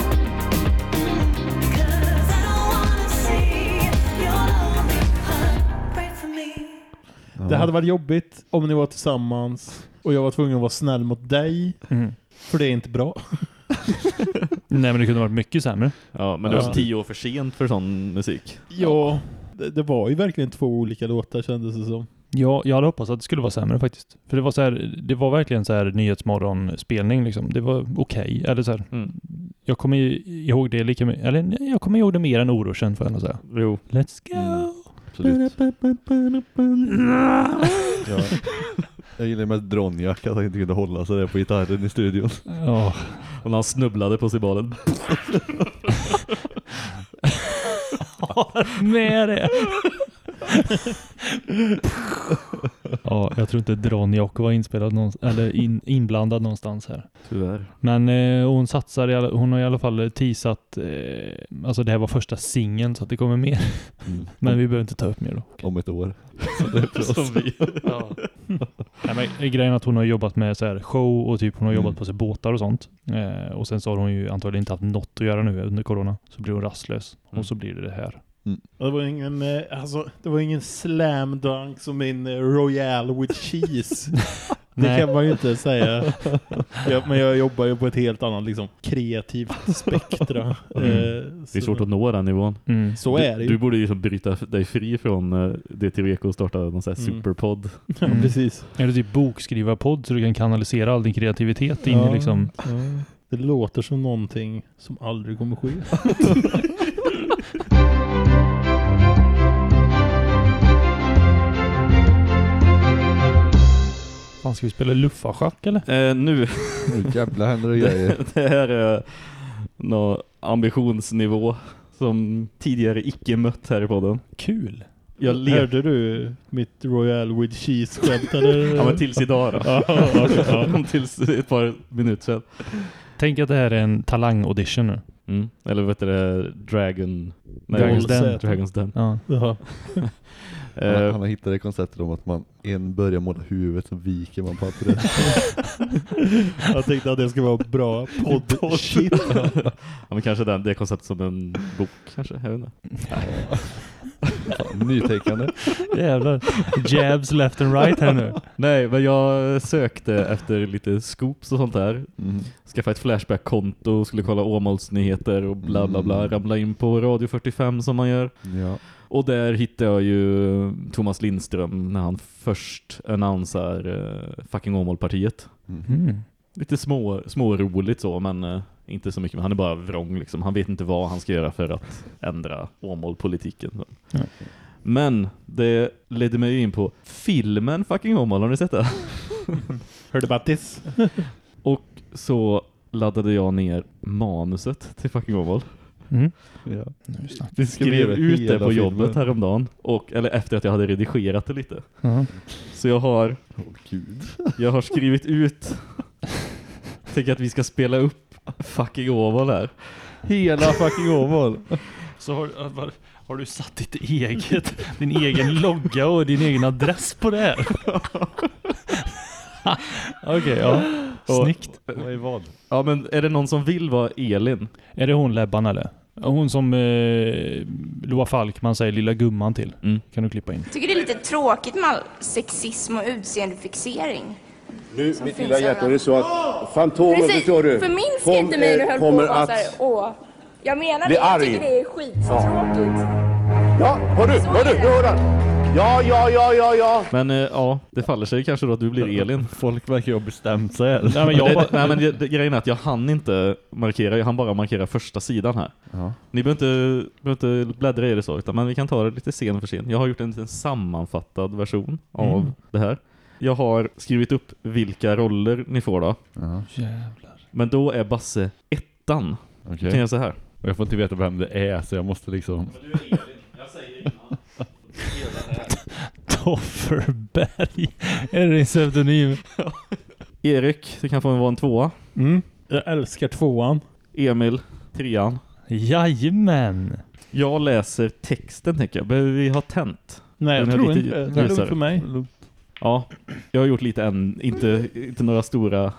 Det hade varit jobbigt om ni var tillsammans och jag var tvungen att vara snäll mot dig. Mm. För det är inte bra. *laughs* Nej men det kunde varit mycket sämre. Ja, men det var Ja. så tio år för sent för sån musik. Ja, det, det var ju verkligen två olika låtar kändes det som. Ja, jag hade hoppats att det skulle vara sämre faktiskt. För det var så här, det var verkligen så här Nyhetsmorgon-spelning liksom. Det var okej. Eller så här, Mm. jag kommer ihåg det lika mycket, eller jag kommer ihåg det mer än Orosen får jag ändå säga. Jo. Let's go! Mm, absolut. *laughs* Ja. Jag gillar mest Dronjak, att han inte kunde hålla sig där på gitarren i studion. Ja. Och när han snubblade på cybalen. *laughs* med det! Ja, jag tror inte Dronjok var inspelad någonstans, eller in, inblandad någonstans här. Tyvärr. Men eh, hon satsar, i alla, hon har i alla fall teasat, eh, alltså det här var första singeln så att det kommer mer. Mm. *laughs* Men vi behöver inte ta upp mer då. Om ett år. Som *laughs* vi. Ja. Nej, men grejen är att hon har jobbat med så här show och typ hon har Mm. jobbat på sig båtar och sånt. Eh, och sen så har hon ju antagligen inte haft något att göra nu under corona. Så blir hon rastlös. Mm. Och så blir det det här. Och Det var ingen, eh, alltså, det var ingen slam dunk som min eh, Royale with cheese. *laughs* det Nej. kan man ju inte säga. Jag, men jag jobbar ju på ett helt annat liksom, kreativt spektra. Mm. Eh, Det är svårt att nå den nivån. Mm. Så du, är det ju. Du borde ju liksom bryta dig fri från uh, det till Reko och starta någon sån här Mm. superpodd. Ja, Mm. precis. Eller typ bokskrivarpodd så du kan kanalisera all din kreativitet in i liksom... ja. Det låter som någonting som aldrig kommer ske. *laughs* *laughs* Fan, ska vi spela luffarschack eller? Eh, nu, Nu jävla händer *laughs* det grejer. det här är någon ambitionsnivå som tidigare icke mött här i podden. Kul! Jag le- Hörde du mitt Royale with cheese-skämt eller? Ja men tills idag då. *laughs* Ja, okej, ja. tills ett par minuter sedan. Tänk att det här är en talang-audition nu. Mm. Eller vet du det, Dragon... Dragons Den. Den. Dragons Den. Ja. *laughs* Han, Eh, han har hittat det konceptet om att man en börjar måla huvudet så viker man pappret. *laughs* Jag tänkte att det skulle vara bra podd-shit. *laughs* ja, men kanske den, det konceptet som en bok kanske, jag vet inte. Fan, *laughs* Nytänkande. Jävlar. Jabs left and right här nu. Nej, men jag sökte efter lite scoops och sånt där. Mm. Skaffa ett Flashback-konto, skulle kolla Åmålsnyheter och bla bla bla. Mm. Ramla in på Radio 45 som man gör. Ja. Och där hittade jag ju Thomas Lindström när han först annonsar uh, fucking Åmålpartiet. Mm. Lite små, små roligt så, men eh, inte så mycket. Men han är bara vrång liksom. Han vet inte vad han ska göra för att ändra Åmålpolitiken. Ja. Men det ledde mig in på filmen fucking Åmål. Har ni sett det? *laughs* Hörde Battis? *laughs* Och så laddade jag ner manuset till fucking Åmål. Mm. Ja. Vi Skrev ut det på filmen. jobbet häromdagen. Och, eller efter att jag hade redigerat det lite. Ja. Så jag har, Åh gud. jag har skrivit ut Tänker att vi ska spela upp fucking Åmål här. Hela fucking Åmål. Så har, har, Har du satt ditt eget, din egen logga och din egen adress på det här? *laughs* Okej, ja. Snyggt. Vad är vad? Ja, men är det någon som vill vara Elin? Är det hon Lebban eller? Hon som eh, Loa Falkman säger lilla gumman till. Mm. Kan du klippa in? tycker det är lite tråkigt med all sexism och utseendefixering. Nu, Som mitt lilla hjärta, överallt. det är så att Fantomen, Precis, förstår du? förminska inte mig när eh, du höll på kommer och att... såhär, åh. Jag menar Bli det, jag arg. tycker det är skittråkigt. Ja, hör du, hör du, nu hör han! Ja, ja, ja, ja, ja. Men eh, ja, det faller sig kanske då att du blir Elin. *laughs* Folk verkar ju ha bestämt sig här. Nej, men jag *laughs* bara- nej men det, det, grejen är att jag hann inte markera, jag hann bara markera första sidan här. Ja. Ni behöver inte, behöver inte bläddra i det så, utan men vi kan ta det lite sen för sen. Jag har gjort en liten sammanfattad version av Mm. det här. Jag har skrivit upp vilka roller ni får då. Ja. Jävlar. Men då är Basse ettan. Okej. Kan jag säga här. Och jag får inte veta vem det är så jag måste liksom... Tofferberg. Är *laughs* det din pseudonym? *laughs* Erik, du kan få vara en tvåa. Mm. Jag älskar tvåan. Emil, trean. Jajamän. Jag läser texten tänker jag. Behöver vi ha tänt? Nej, jag Den är tror inte det. Det är lugnt för mig. Ja, jag har gjort lite än, inte, inte några stora...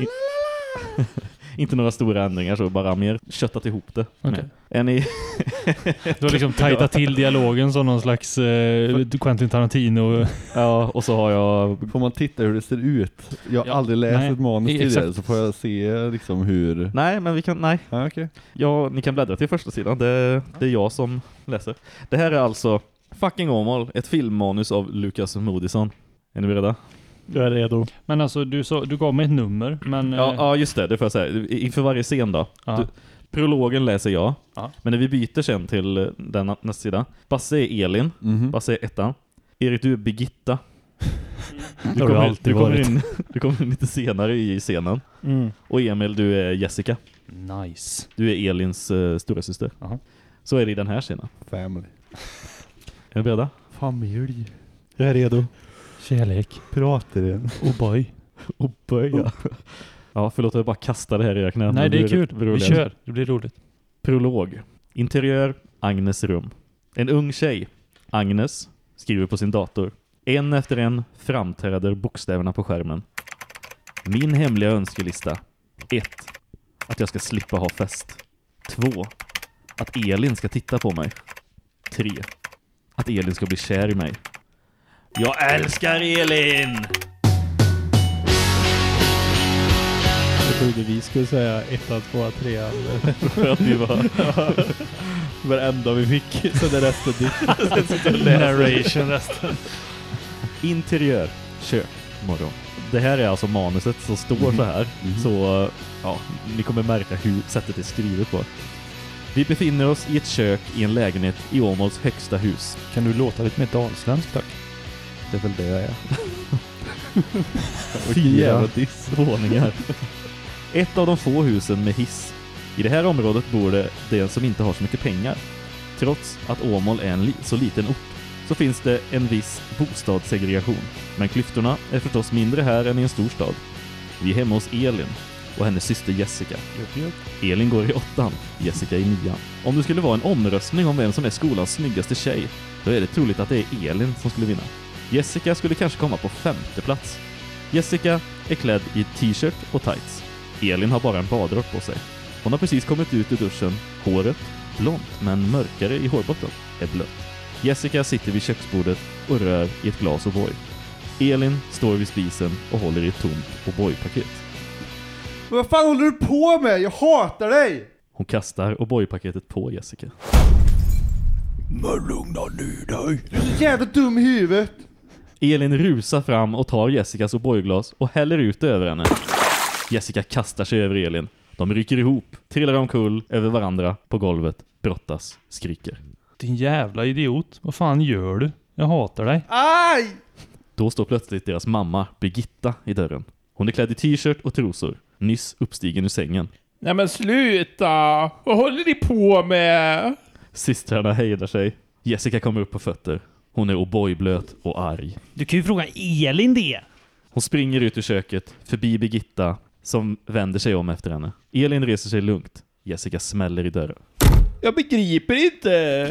I, inte några stora ändringar så, bara mer köttat ihop det. Är ni... Du har liksom tajtat *laughs* till dialogen som någon slags eh, Quentin Tarantino. Ja, och så har jag... Får man titta hur det ser ut? Jag har Ja, aldrig läst nej, ett manus exakt. tidigare så får jag se liksom hur... Nej, men vi kan... Nej. Ja, okej. Ja, ni kan bläddra till första sidan. Det, det är jag som läser. Det här är alltså Fucking Åmål, ett filmmanus av Lukas Moodysson. Är ni beredda? Jag är redo. Men alltså, du, sa, du gav mig ett nummer, men... Ja, eh, ja, just det. Det får jag säga. Inför varje scen då. Ja. Du, prologen läser jag. Ja. Men när vi byter sen till eh, den nästa sida. Basse är Elin. Mhm. Basse är ettan. Erik, du är Birgitta. Det Du kommer, alltid du, kommer in, du kommer in lite senare i scenen. Mm. Och Emil, du är Jessica. Nice. Du är Elins uh, stora syster. Jaha. Så är det i den här scenen. Family. Är ni beredda? Familj. Jag är redo. Kärlek. Pratar den? Oh boy. Och börja. *laughs* Ja, förlåt att jag bara kastar det här i era knän. Nej, det är kul. blir Vi kör. Det blir roligt. Prolog. Interiör, Agnes rum. En ung tjej, Agnes, skriver på sin dator. En efter en framträder bokstäverna på skärmen. Min hemliga önskelista. 1. Att jag ska slippa ha fest. 2. Att Elin ska titta på mig. 3. Att Elin ska bli kär i mig. Jag älskar Elin! Jag trodde vi skulle säga etta, tvåa, trea. För *laughs* att vi var... *laughs* Varenda vi fick. Sen är resten *laughs* ditt. Narration resten. Interiör, kök, morgon. Det här är alltså manuset som står så här. Så ja, ni kommer märka hur sättet är skrivet på. Vi befinner oss i ett kök i en lägenhet i Åmåls högsta hus. Kan du låta lite mer dalsvensk tack? Det är väl det jag är. *laughs* Vilken jävla Fyra våningar. Ett av de få husen med hiss. I det här området bor det den som inte har så mycket pengar. Trots att Åmål är en li så liten ort så finns det en viss bostadssegregation. Men klyftorna är förstås mindre här än i en stor stad. Vi är hemma hos Elin och hennes syster Jessica. Elin går i åttan, Jessica i nian. Om det skulle vara en omröstning om vem som är skolans snyggaste tjej, då är det troligt att det är Elin som skulle vinna. Jessica skulle kanske komma på femte plats. Jessica är klädd i t-shirt och tights. Elin har bara en badrock på sig. Hon har precis kommit ut ur duschen. Håret, blont men mörkare i hårbotten, är blött. Jessica sitter vid köksbordet och rör i ett glas O'boy. Elin står vid spisen och håller i ett tomt O'boy-paket. Vad fan håller du på med? Jag hatar dig! Hon kastar O'boy-paketet på Jessica. Men lugna ner dig. Du är så jävla dum i huvudet. Elin rusar fram och tar Jessicas O'boy-glas och häller ut över henne. Jessica kastar sig över Elin. De rycker ihop, trillar omkull över varandra på golvet, brottas, skriker. Din jävla idiot. Vad fan gör du? Jag hatar dig. Aj! Då står plötsligt deras mamma, Birgitta, i dörren. Hon är klädd i t-shirt och trosor, nyss uppstigen ur sängen. Nej men sluta! Vad håller ni på med? Systrarna hejdar sig. Jessica kommer upp på fötter. Hon är O'boy-blöt och arg. Du kan ju fråga Elin det. Hon springer ut ur köket, förbi Birgitta, som vänder sig om efter henne. Elin reser sig lugnt. Jessica smäller i dörren. Jag begriper inte.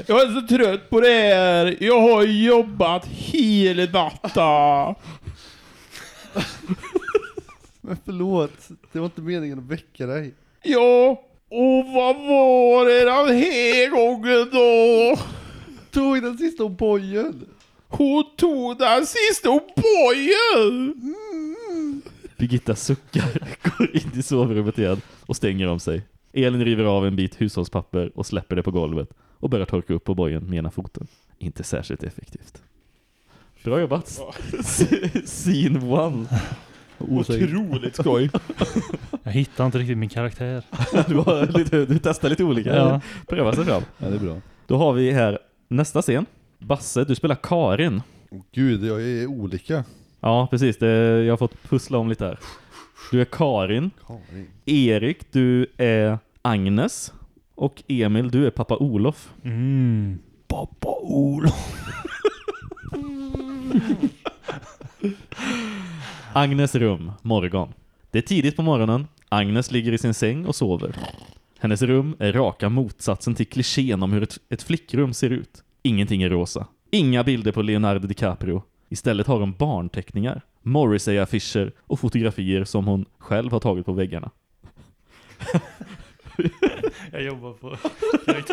Jag är så trött på det här. Jag har jobbat hela natten. *laughs* Men förlåt, det var inte meningen att väcka dig. Ja, och vad var det den här gången då? Tog den sista O'boyen. Hon tog den sista O'boyen! Birgitta suckar, *laughs* går in i sovrummet igen och stänger om sig. Elin river av en bit hushållspapper och släpper det på golvet och börjar torka upp på bojen med ena foten. Inte särskilt effektivt. Bra jobbat. *laughs* Scene one. Otroligt skoj. *laughs* Jag hittar inte riktigt min karaktär. du, har lite, du testar lite olika. Ja. Pröva sig fram. Ja, det är bra. Då har vi här nästa scen. Basse, du spelar Karin. Gud, jag är olika. Ja, precis. Det, jag har fått pussla om lite här. Du är Karin. Karin. Erik, du är Agnes. Och Emil, du är pappa Olof. Mm. Pappa Olof. Agnes rum, morgon. Det är tidigt på morgonen. Agnes ligger i sin säng och sover. Hennes rum är raka motsatsen till klichén om hur ett, ett flickrum ser ut. Ingenting är rosa. Inga bilder på Leonardo DiCaprio. Istället har hon barnteckningar, Morrissey-affischer och fotografier som hon själv har tagit på väggarna. *laughs* Jag jobbar på, jag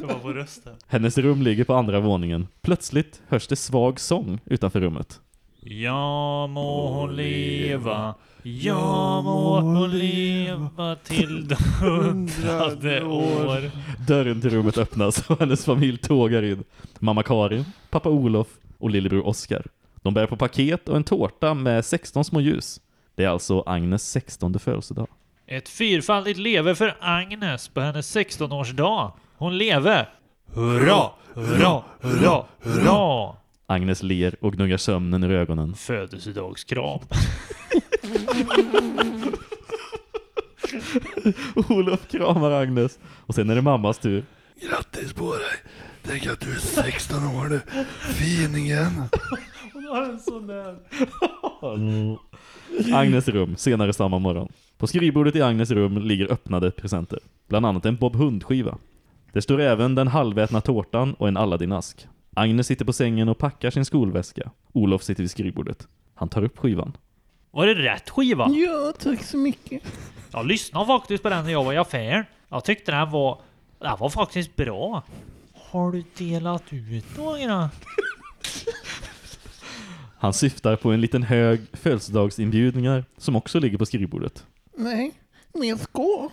jobbar på rösten. Hennes rum ligger på andra våningen. Plötsligt hörs det svag sång utanför rummet. Ja må hon leva, ja må hon leva till det hundrade år. Dörren till rummet öppnas och hennes familj tågar in. Mamma Karin, pappa Olof och lillebror Oskar. De bär på paket och en tårta med 16 små ljus. Det är alltså Agnes 16 födelsedag. Ett fyrfaldigt leve för Agnes på hennes 16-årsdag. Hon leve! Hurra, hurra, hurra, hurra! Agnes ler och gnuggar sömnen ur ögonen. Födelsedagskram. *laughs* Olof kramar Agnes och sen är det mammas tur. Grattis på dig. Tänk att du är 16 år nu. Finingen. Hon har en sån där. Agnes rum, senare samma morgon. På skrivbordet i Agnes rum ligger öppnade presenter. Bland annat en Bob Hund-skiva. Det står även den halvätna tårtan och en Aladdin-ask. Agnes sitter på sängen och packar sin skolväska. Olof sitter vid skrivbordet. Han tar upp skivan. Var det rätt skiva? Ja, tack så mycket. Jag lyssnade faktiskt på den när jag var i affären. Jag tyckte den var... Den var faktiskt bra. Har du delat ut några? *laughs* Han syftar på en liten hög födelsedagsinbjudningar som också ligger på skrivbordet. Nej, men jag ska.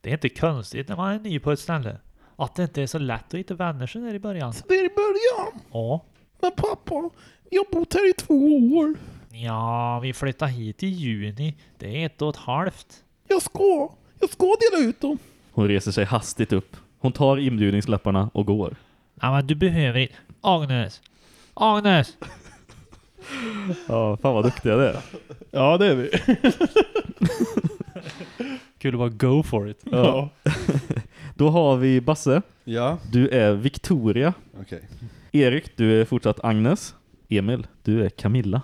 Det är inte konstigt när man är ny på ett ställe. Att det inte är så lätt att hitta vänner så där i början. Det är i början. Ja. Men pappa, jag har bott här i två år. Ja, vi flyttade hit i juni. Det är ett och ett halvt. Jag ska. Jag ska dela ut dem. Hon reser sig hastigt upp. Hon tar inbjudningslapparna och går. Ja, men du behöver inte... Agnes! Agnes! Ja, fan vad duktiga det är. Ja, det är vi. *laughs* Kul att bara go for it. Ja. Då har vi Basse. Ja. Du är Victoria. Okej. Erik, du är fortsatt Agnes. Emil, du är Camilla.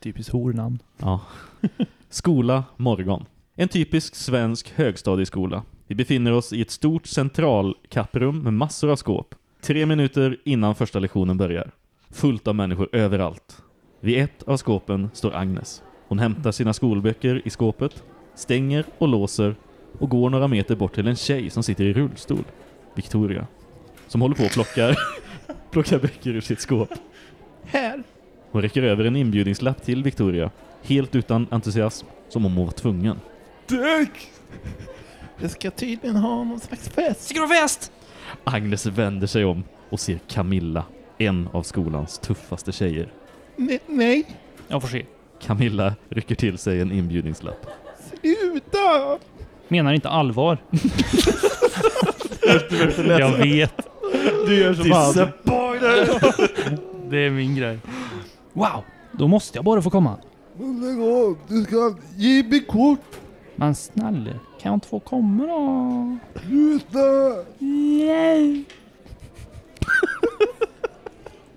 Typiskt hornamn. Ja. *laughs* Skola, morgon. En typisk svensk högstadieskola. Vi befinner oss i ett stort centralkapprum med massor av skåp. Tre minuter innan första lektionen börjar. Fullt av människor överallt. Vid ett av skåpen står Agnes. Hon hämtar sina skolböcker i skåpet, stänger och låser och går några meter bort till en tjej som sitter i rullstol. Victoria. Som håller på och plockar, *laughs* plockar böcker ur sitt skåp. Här. Hon räcker över en inbjudningslapp till Victoria. Helt utan entusiasm, som om hon var tvungen. Tack! Jag ska tydligen ha någon slags fest. Ska du ha fest? Agnes vänder sig om och ser Camilla, en av skolans tuffaste tjejer. Ne nej, Jag får se. Camilla rycker till sig en inbjudningslapp. sluta! Menar inte allvar. *laughs* jag vet. Du gör som han. *laughs* Det är min grej. Wow, då måste jag bara få komma. Men lägg av. Du ska ge mig kort. Men snälla, kan jag inte få komma då? Sluta. Nej.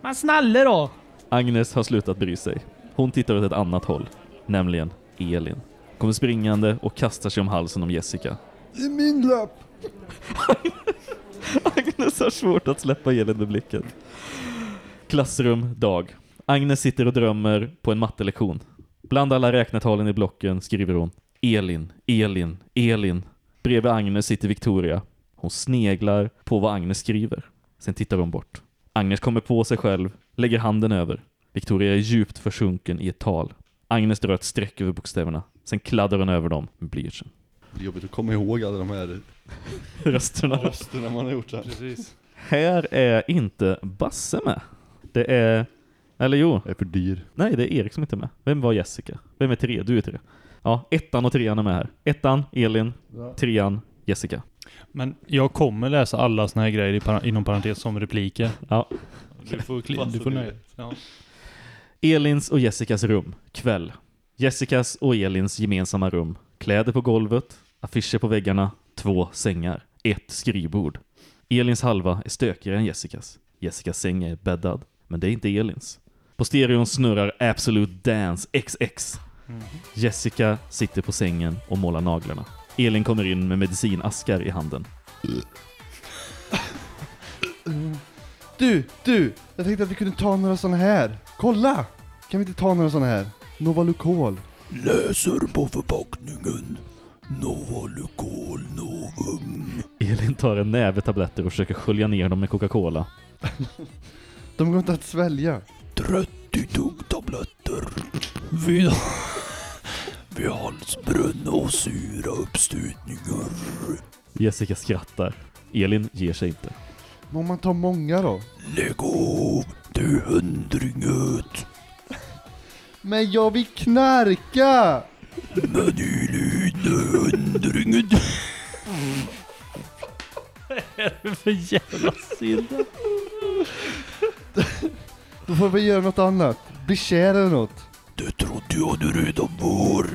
Men snälla då! Agnes har slutat bry sig. Hon tittar åt ett annat håll, nämligen Elin. Kommer springande och kastar sig om halsen om Jessica. Det är min lapp. *laughs* Agnes har svårt att släppa Elin med blicken. Klassrum, dag. Agnes sitter och drömmer på en mattelektion. Bland alla räknetalen i blocken skriver hon Elin, Elin, Elin. Bredvid Agnes sitter Victoria. Hon sneglar på vad Agnes skriver. Sen tittar hon bort. Agnes kommer på sig själv, lägger handen över. Victoria är djupt försjunken i ett tal. Agnes drar ett streck över bokstäverna. Sen kladdar hon över dem med blyertsen. Det är jobbigt att komma ihåg alla de här *laughs* Rösterna. rösterna man har gjort sen. Precis. Här är inte Basse med. Det är... Eller jo. Jag är för dyr. Nej, det är Erik som inte är med. Vem var Jessica? Vem är tre? Du är tre. Ja, ettan och trean är med här. Ettan, Elin. Ja. Trean, Jessica. Men jag kommer läsa alla såna här grejer inom parentes som repliker. Ja. Du får, du får nöja ja. Elins och Jessicas rum. Kväll. Jessicas och Elins gemensamma rum. Kläder på golvet. Affischer på väggarna. Två sängar. Ett skrivbord. Elins halva är stökigare än Jessicas. Jessicas säng är bäddad. Men det är inte Elins. På stereon snurrar Absolute Dance XX. Jessica sitter på sängen och målar naglarna. Elin kommer in med medicinaskar i handen. Du, du! Jag tänkte att vi kunde ta några såna här. Kolla! Kan vi inte ta några såna här? Novalucol. Läser på förpackningen. Novalucol Novum. Elin tar en näve tabletter och försöker skölja ner dem med Coca-Cola. *laughs* De går inte att svälja. 30 tuggtabletter. Vid, vid halsbränna och syra uppstötningar. Jessica skrattar. Elin ger sig inte. Men om man tar många då? Lägg av, du hundringet. Men jag vill knarka! Men du hundringet. Vad är det för jävla sinne? Då får vi göra något annat. Bli kär eller något. Det trodde jag du redan var.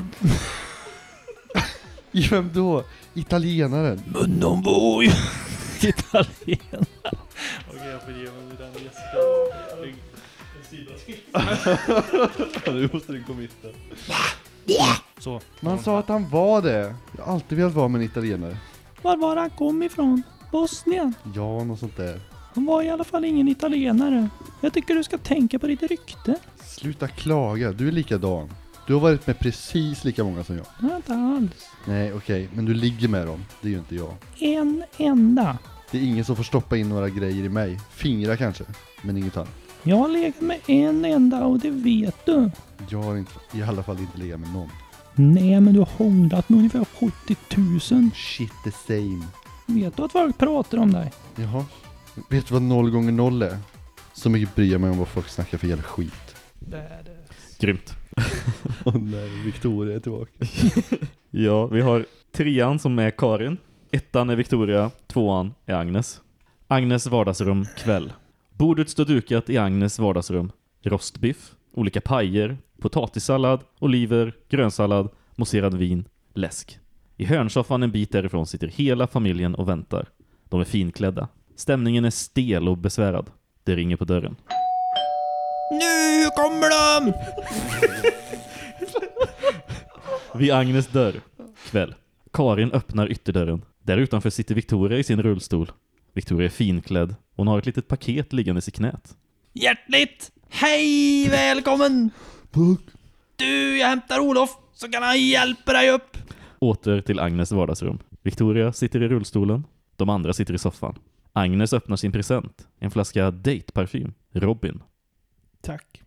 I vem då? Italienaren. Men han var ju... Italienare. Okej, jag får ge mig *laughs* nu måste du committa. Så. Man sa att han var det. Jag har alltid velat vara med en italienare. Var var han kom ifrån? Bosnien? Ja, något sånt där. Han var i alla fall ingen italienare. Jag tycker du ska tänka på ditt rykte. Sluta klaga, du är likadan. Du har varit med precis lika många som jag. Nej, inte alls. Nej, okej, men du ligger med dem. Det är ju inte jag. En enda. Det är ingen som får stoppa in några grejer i mig. Fingrar kanske, men inget annat. Jag har legat med en enda och det vet du. Jag har inte, i alla fall inte legat med någon. Nej, men du har hånglat med ungefär 70 000. Shit the same. Vet du att folk pratar om dig? Jaha. Vet du vad noll gånger noll är? Så mycket bryr jag mig om vad folk snackar för jävla skit. Grymt. *laughs* Åh nej, Victoria är tillbaka. *laughs* Ja, vi har trean som är Karin. Ettan är Victoria. Tvåan är Agnes. Agnes vardagsrum kväll. Bordet står dukat i Agnes vardagsrum. Rostbiff, olika pajer, potatissallad, oliver, grönsallad, mousserad vin, läsk. I hörnsoffan en bit därifrån sitter hela familjen och väntar. De är finklädda. Stämningen är stel och besvärad. Det ringer på dörren. Nu kommer de! Vid Agnes dörr. Kväll. Karin öppnar ytterdörren. Där utanför sitter Victoria i sin rullstol. Victoria är finklädd. Hon har ett litet paket liggandes i knät. Hjärtligt! Hej, välkommen! Du, jag hämtar Olof så kan han hjälpa dig upp. Åter till Agnes vardagsrum. Victoria sitter i rullstolen. De andra sitter i soffan. Agnes öppnar sin present. En flaska dateparfym. Robin. Tack.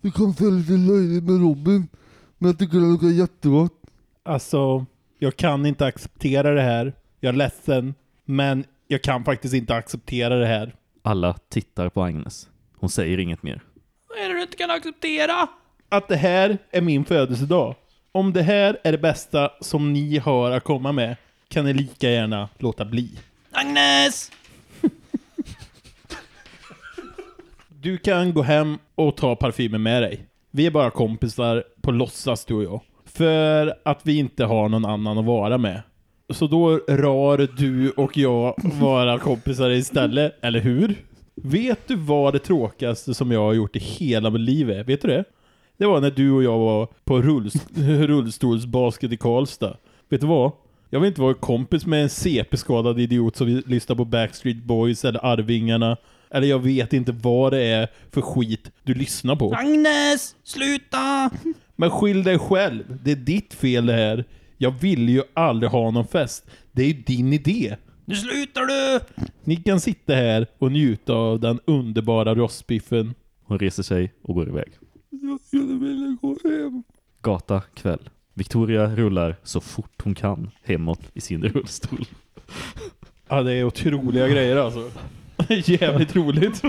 Det kan se lite löjligt med Robin, men jag tycker det luktar jättegott. Alltså, jag kan inte acceptera det här. Jag är ledsen, men jag kan faktiskt inte acceptera det här. Alla tittar på Agnes. Hon säger inget mer. Vad är det du inte kan acceptera? Att det här är min födelsedag. Om det här är det bästa som ni har att komma med, kan ni lika gärna låta bli. Agnes! *laughs* Du kan gå hem och ta parfymen med dig. Vi är bara kompisar på låtsas du och jag. För att vi inte har någon annan att vara med. Så då rar du och jag vara kompisar istället, eller hur? Vet du vad det tråkigaste som jag har gjort i hela mitt liv är? Vet du det? Det var när du och jag var på rullst *laughs* rullstolsbasket i Karlstad. Vet du vad? Jag vill inte vara kompis med en CP-skadad idiot som vill lyssna på Backstreet Boys eller Arvingarna. Eller jag vet inte vad det är för skit du lyssnar på. Agnes, sluta! Men skyll dig själv. Det är ditt fel det här. Jag ville ju aldrig ha någon fest. Det är ju din idé. Nu slutar du! Ni kan sitta här och njuta av den underbara rostbiffen. Hon reser sig och går iväg. Jag skulle vilja gå hem. Gata, kväll. Victoria rullar så fort hon kan hemåt i sin rullstol. Ja, det är otroliga grejer alltså. *laughs* Jävligt roligt.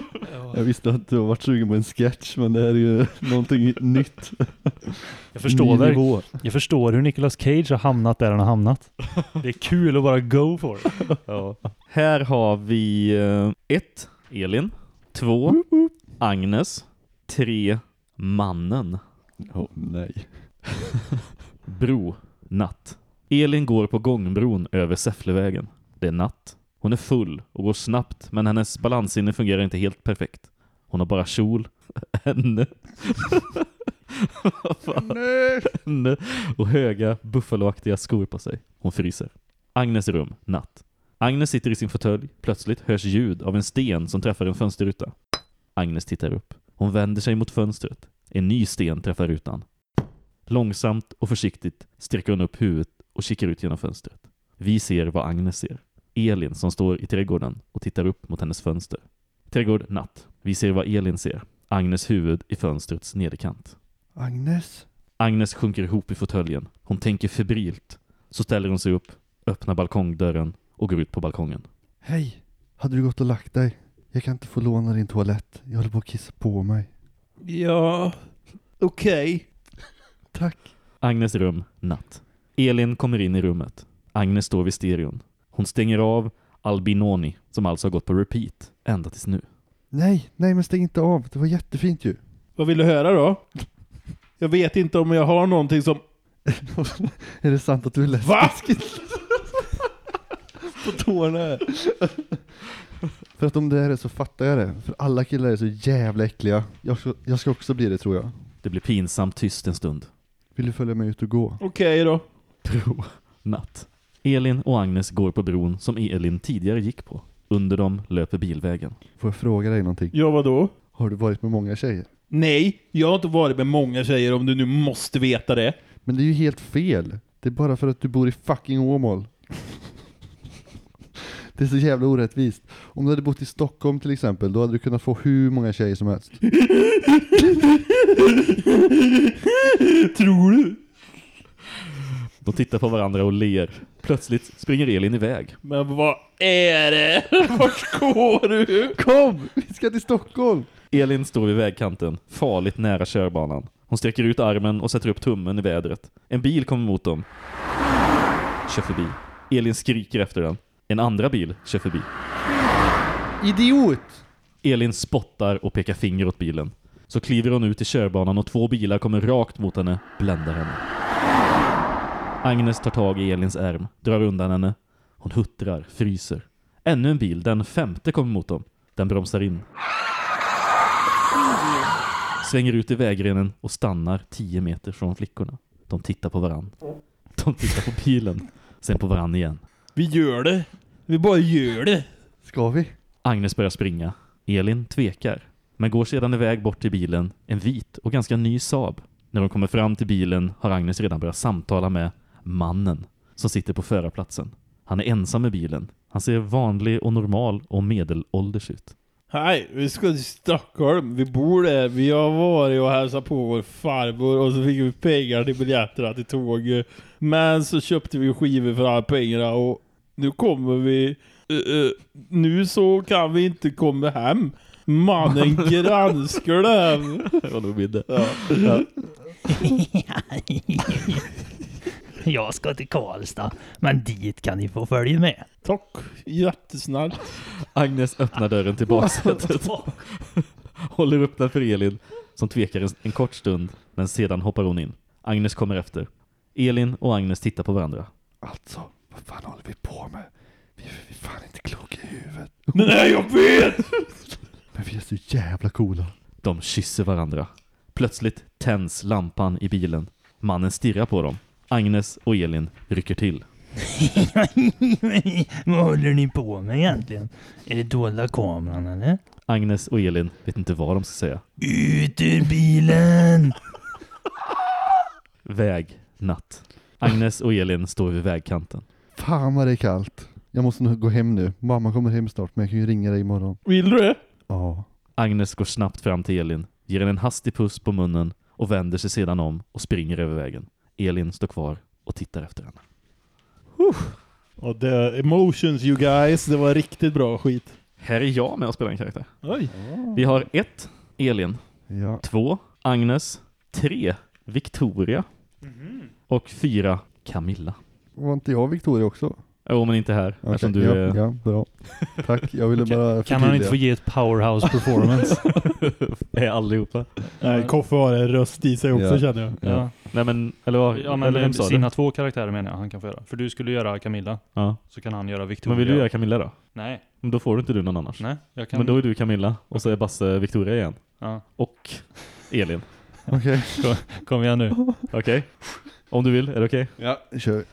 Jag visste att du har varit sugen på en sketch, men det här är ju någonting nytt. *laughs* Jag förstår, Ny nivå. jag förstår hur Nicolas Cage har hamnat där han har hamnat. *laughs* Det är kul att bara go for it. Ja. Här har vi eh, ett, Elin. Två, Agnes. Tre, mannen. Åh nej. Bro, natt. Elin går på gångbron över Säfflevägen. Det är natt. Hon är full och går snabbt, men hennes balanssinne fungerar inte helt perfekt. Hon har bara kjol, *laughs* *laughs* fan? änne och höga buffaloaktiga skor på sig. Hon fryser. Agnes rum, natt. Agnes sitter i sin fåtölj. Plötsligt hörs ljud av en sten som träffar en fönsterruta. Agnes tittar upp. Hon vänder sig mot fönstret. En ny sten träffar rutan. Långsamt och försiktigt sträcker hon upp huvudet och kikar ut genom fönstret. Vi ser vad Agnes ser. Elin som står i trädgården och tittar upp mot hennes fönster. Trädgård, natt. Vi ser vad Elin ser. Agnes huvud i fönstrets nederkant. Agnes? Agnes sjunker ihop i fåtöljen. Hon tänker febrilt. Så ställer hon sig upp, öppnar balkongdörren och går ut på balkongen. Hej! Hade du gått och lagt dig? Jag kan inte få låna din toalett. Jag håller på att kissa på mig. Ja, okej. Tack. Agnes rum, natt. Elin kommer in i rummet. Agnes står vid stereon. Hon stänger av Albinoni, som alltså har gått på repeat ända tills nu. Nej, nej men stäng inte av. Det var jättefint ju. Vad vill du höra då? Jag vet inte om jag har någonting som... *laughs* är det sant att du är lesbisk? Va? *laughs* på tårna här. För att om det är det så fattar jag det. För alla killar är så jävla äckliga. Jag ska, jag ska också bli det tror jag. Det blir pinsamt tyst en stund. Vill du följa med ut och gå? Okej då. Bro, natt. Elin och Agnes går på bron som Elin tidigare gick på. Under dem löper bilvägen. Får jag fråga dig någonting? Ja, vadå? Har du varit med många tjejer? Nej, jag har inte varit med många tjejer om du nu måste veta det. Men det är ju helt fel. Det är bara för att du bor i fucking Åmål. *laughs* Det är så jävla orättvist. Om du hade bott i Stockholm till exempel, då hade du kunnat få hur många tjejer som helst. *laughs* Tror du? De tittar på varandra och ler. Plötsligt springer Elin iväg. Men vad är det? *laughs* Vart går du? Kom! Vi ska till Stockholm! Elin står vid vägkanten, farligt nära körbanan. Hon sträcker ut armen och sätter upp tummen i vädret. En bil kommer mot dem. Kör förbi. Elin skriker efter den. En andra bil kör förbi. Idiot! Elin spottar och pekar finger åt bilen. Så kliver hon ut i körbanan och två bilar kommer rakt mot henne, bländar henne. Agnes tar tag i Elins ärm, drar undan henne. Hon huttrar, fryser. Ännu en bil, den femte kommer mot dem. Den bromsar in. Svänger ut i vägrenen och stannar tio meter från flickorna. De tittar på varann. De tittar på bilen, sen på varann igen. Vi gör det. Vi bara gör det. Ska vi? Agnes börjar springa. Elin tvekar, men går sedan iväg bort till bilen, en vit och ganska ny Saab. När de kommer fram till bilen har Agnes redan börjat samtala med mannen som sitter på förarplatsen. Han är ensam i bilen. Han ser vanlig och normal och medelålders ut. Hej, vi ska till Stockholm. Vi bor där. Vi har varit och hälsat på vår farbror och så fick vi pengar till biljetterna till tåg. Men så köpte vi skivor för alla pengarna och nu kommer vi... eh, eh, nu så kan vi inte komma hem. Mannen *laughs* granskar den. Det var nog. Ja. Ja. *laughs* Jag ska till Karlstad, men dit kan ni få följa med. Tack, jättesnällt. Agnes öppnar dörren till baksätet. *laughs* Håller upp den för Elin, som tvekar en, en kort stund, men sedan hoppar hon in. Agnes kommer efter. Elin och Agnes tittar på varandra. Alltså, vad fan håller vi på med? Vi, vi är fan inte kloka i huvudet. Nej, jag vet! *laughs* Men vi är så jävla coola. De kysser varandra. Plötsligt tänds lampan i bilen. Mannen stirrar på dem. Agnes och Elin rycker till. *laughs* Vad håller ni på med egentligen? Är det dolda kameran eller? Agnes och Elin vet inte vad de ska säga. Ut ur bilen! *laughs* Väg, natt. Agnes och Elin står vid vägkanten. Fan vad det är kallt. Jag måste nog gå hem nu. Mamma kommer hem snart men jag kan ju ringa dig imorgon. Vill du? Ja. Agnes går snabbt fram till Elin, ger henne en hastig puss på munnen och vänder sig sedan om och springer över vägen. Elin står kvar och tittar efter henne. Och det, emotions you guys, det var riktigt bra skit. Här är jag med och spelar en karaktär. Oj. Vi har ett, Elin. Ja. Två, Agnes. Tre, Victoria. Och fyra, Camilla. Var inte jag Victoria också? Jo, men inte här. Okej, Eftersom du ja, är... ja, bra. Tack, jag ville bara Kan han inte förtydliga. få ge ett powerhouse performance? *laughs* är allihopa. Nej, Koffe har en röst i sig också Ja. känner jag. Ja. Nej men, eller vad? Ja, men eller vem sa sina det? två karaktärer menar jag han kan få göra. För du skulle göra Camilla, Ja. så kan han göra Victoria. Men vill du göra Camilla då? Nej. Men då får du inte du någon annars. Nej, jag kan... Men då är du Camilla och så är Basse Victoria igen. Ja. Och Elin. Okej. Kom, kom igen nu. Okej? Om du vill, är det okej? Ja, kör.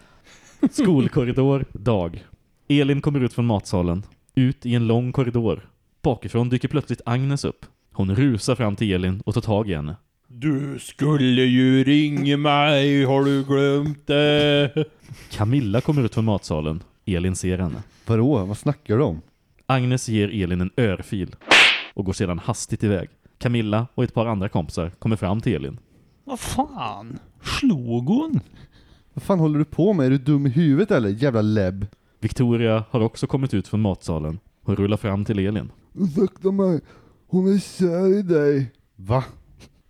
Skolkorridor, dag. Elin kommer ut från matsalen. Ut i en lång korridor. Bakifrån dyker plötsligt Agnes upp. Hon rusar fram till Elin och tar tag i henne. Du skulle ju ringa mig, har du glömt det? Camilla kommer ut från matsalen. Elin ser henne. Vadå? Vad snackar du om? Agnes ger Elin en örfil och går sedan hastigt iväg. Camilla och ett par andra kompisar kommer fram till Elin. Vad fan? Slog hon? Vad fan håller du på med? Är du dum i huvudet eller? Jävla lebb. Victoria har också kommit ut från matsalen. Hon rullar fram till Elin. Ursäkta mig. Hon är kär i dig. Va?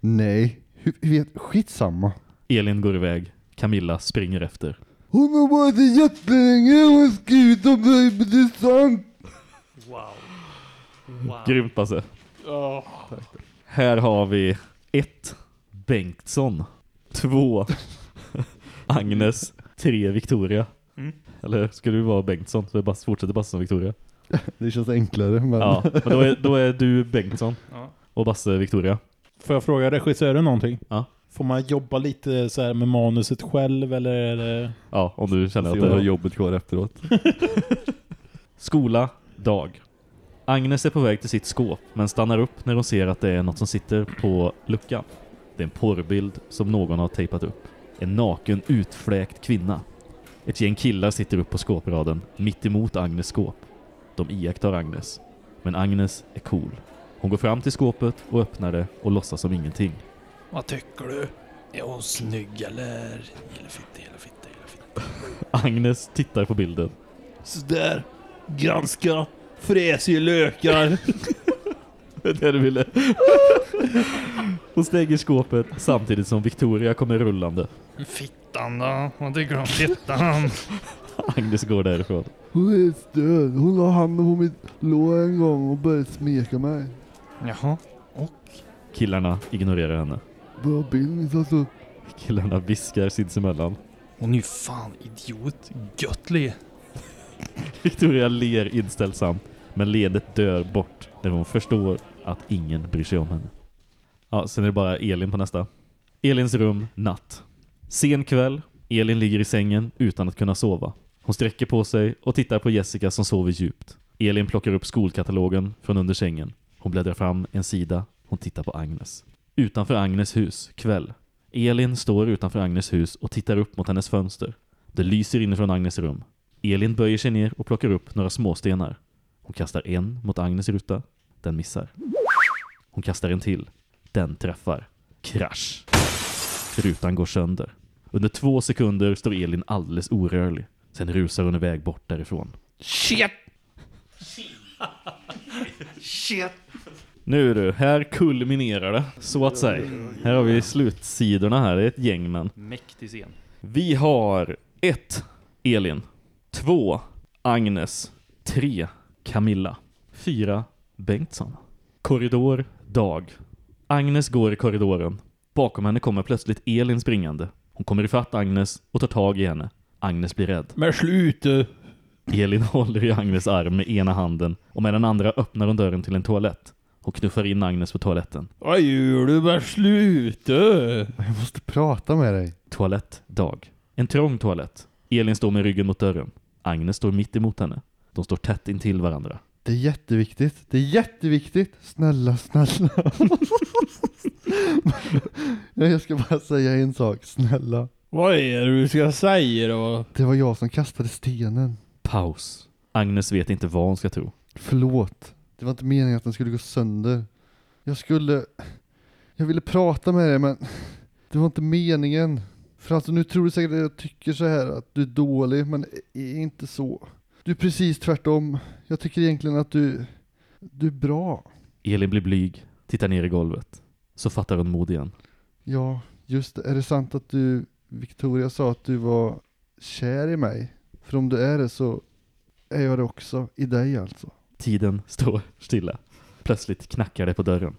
Nej. Hur vet... Skitsamma. Elin går iväg. Camilla springer efter. Hon har varit det jättelänge och har skrivit om dig, men det är sant. Grymt Basse. Här har vi ett Bengtsson. Två Agnes. Tre Victoria. Mm. Eller ska du vara Bengtsson så Basse fortsätter Basse som Victoria? *laughs* Det känns enklare, men... Ja, men då är, då är du Bengtsson. *laughs* Ja. Och Basse Victoria. Får jag fråga regissören någonting? Ja. Får man jobba lite så här med manuset själv eller är det... Ja, om du känner att om du har det jobbet kvar efteråt. *laughs* Skola, dag. Agnes är på väg till sitt skåp men stannar upp när hon ser att det är något som sitter på luckan. Det är en porrbild som någon har tejpat upp. En naken, utfläkt kvinna. Ett gäng killar sitter upp på skåpraden, mitt emot Agnes skåp. De iakttar Agnes. Men Agnes är cool. Hon går fram till skåpet och öppnar det och låtsas som ingenting. Vad tycker du? Är hon snygg eller? Gillar fitta, gillar fitta, gillar fitta. *laughs* Agnes tittar på bilden. Sådär. Ganska fräsiga lökar. *laughs* Det du ville. Hon stänger skåpet samtidigt som Victoria kommer rullande. Fittan då? Vad tycker du om fittan? Agnes går därifrån. Hon är stöd. Hon la handen på mitt lår en gång och började smeka mig. Jaha. Killarna ignorerar henne. Bra bild alltså. Killarna viskar sinsemellan. Hon är ju fan idiot. Göttlig. Victoria ler inställsamt, men leendet dör bort när hon förstår att ingen bryr sig om henne. Ja, sen är det bara Elin på nästa. Elins rum, natt. Sen kväll, Elin ligger i sängen utan att kunna sova. Hon sträcker på sig och tittar på Jessica som sover djupt. Elin plockar upp skolkatalogen från under sängen. Hon bläddrar fram en sida. Hon tittar på Agnes. Utanför Agnes hus, kväll. Elin står utanför Agnes hus och tittar upp mot hennes fönster. Det lyser inifrån Agnes rum. Elin böjer sig ner och plockar upp några småstenar. Hon kastar en mot Agnes ruta. Den missar. Hon kastar en till. Den träffar. Krasch. Rutan går sönder. Under två sekunder står Elin alldeles orörlig. Sen rusar hon iväg bort därifrån. Shit! Shit! Nu du, här kulminerar det, så att säga. Här har vi slutsidorna här, det är ett gäng men. Mäktig scen. Vi har ett Elin, två Agnes, tre Camilla, fyra Bengtsson. Korridor, dag. Agnes går i korridoren. Bakom henne kommer plötsligt Elin springande. Hon kommer ifatt Agnes och tar tag i henne. Agnes blir rädd. Men sluta! Elin *laughs* håller i Agnes arm med ena handen och med den andra öppnar hon dörren till en toalett. Hon knuffar in Agnes på toaletten. Vad gör du? Men sluta! Jag måste prata med dig. Toalett, dag. En trång toalett. Elin står med ryggen mot dörren. Agnes står mitt emot henne. De står tätt intill varandra. Det är jätteviktigt. Det är jätteviktigt. Snälla, snälla. Ja, *laughs* jag ska bara säga en sak. Snälla. Vad är det du ska säga då? Det var jag som kastade stenen. Paus. Agnes vet inte vad hon ska tro. Förlåt. Det var inte meningen att den skulle gå sönder. Jag skulle... Jag ville prata med dig men det var inte meningen. För alltså nu tror du säkert att jag tycker så här att du är dålig men är inte så. Du är precis tvärtom. Jag tycker egentligen att du... Du är bra. Elin blir blyg, tittar ner i golvet. Så fattar hon mod igen. Ja, just det. Är det sant att du, Victoria sa att du var kär i mig? För om du är det så är jag det också. I dig alltså. Tiden står stilla. Plötsligt knackar det på dörren.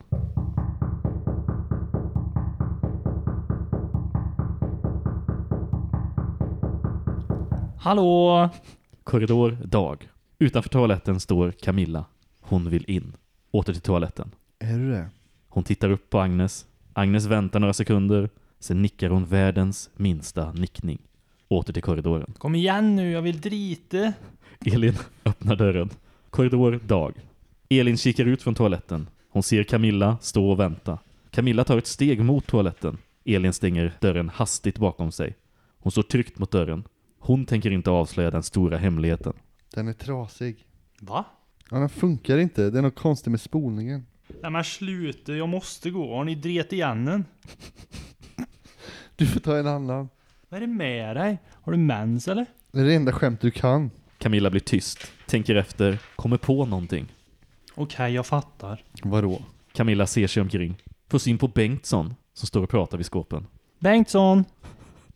Hallå! Korridor, dag. Utanför toaletten står Camilla. Hon vill in. Åter till toaletten. Är du det? Hon tittar upp på Agnes. Agnes väntar några sekunder. Sen nickar hon världens minsta nickning. Åter till korridoren. Kom igen nu, jag vill drita. Elin öppnar dörren. Korridor, dag. Elin kikar ut från toaletten. Hon ser Camilla stå och vänta. Camilla tar ett steg mot toaletten. Elin stänger dörren hastigt bakom sig. Hon står tryckt mot dörren. Hon tänker inte avslöja den stora hemligheten. Den är trasig. Va? Ja, den funkar inte. Det är något konstigt med spolningen. Nej men sluta, jag måste gå. Har ni dret igen den? Du får ta en annan. Vad är det med dig? Har du mens eller? Det är det enda skämt du kan. Camilla blir tyst, tänker efter, kommer på någonting. Okej, jag fattar. Vadå? Camilla ser sig omkring. Får syn på Bengtsson som står och pratar vid skåpen. Bengtsson!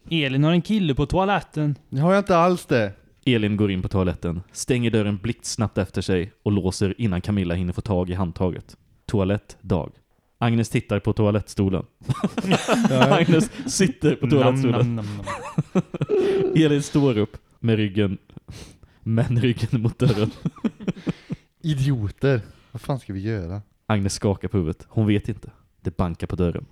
Elin har en kille på toaletten. Det har jag inte alls det. Elin går in på toaletten, stänger dörren blixtsnabbt efter sig och låser innan Camilla hinner få tag i handtaget. Toalett, dag. Agnes tittar på toalettstolen. *laughs* *laughs* Agnes sitter på toalettstolen. Nam, nam, nam, *laughs* nam. Elin står upp med ryggen med ryggen mot dörren. Idioter. Vad fan ska vi göra? Agnes skakar på huvudet. Hon vet inte. Det bankar på dörren.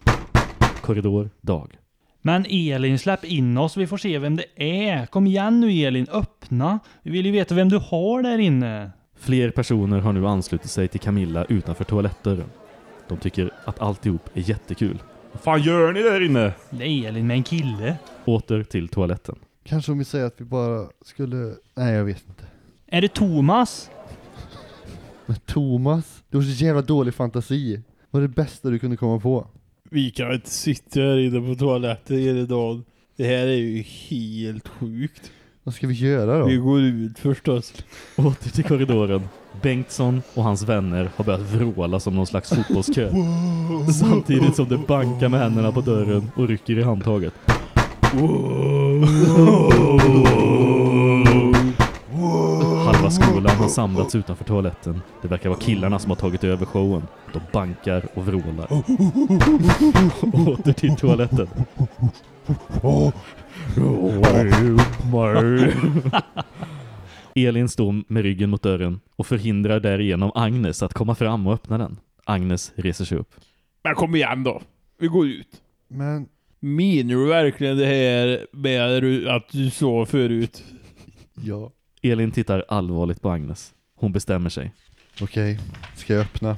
Korridor, dag. Men Elin, släpp in oss. Vi får se vem det är. Kom igen nu Elin, öppna. Vi vill ju veta vem du har där inne. Fler personer har nu anslutit sig till Camilla utanför toalettdörren. De tycker att alltihop är jättekul. Vad fan gör ni där inne? Det är Elin med en kille. Åter till toaletten. Kanske om vi säger att vi bara skulle... Nej, jag vet inte. Är det Thomas? Men Thomas, du har så jävla dålig fantasi. Vad är det bästa du kunde komma på? Vi kan inte sitta här inne på toaletten hela dagen. Det här är ju helt sjukt. Vad ska vi göra då? Vi går ut förstås. Åter till korridoren. Bengtsson och hans vänner har börjat vråla som någon slags fotbollskö. Samtidigt som det bankar med händerna på dörren och rycker i handtaget. Skolan har samlats utanför toaletten. Det verkar vara killarna som har tagit över showen. De bankar och vrålar. Åter till toaletten. Elin står med ryggen mot dörren och förhindrar därigenom Agnes att komma fram och öppna den. Agnes reser sig upp. Men kom igen då. Vi går ut. Men... Menar du verkligen det här med att du sa förut? Ja. Elin tittar allvarligt på Agnes. Hon bestämmer sig. Okej, ska jag öppna?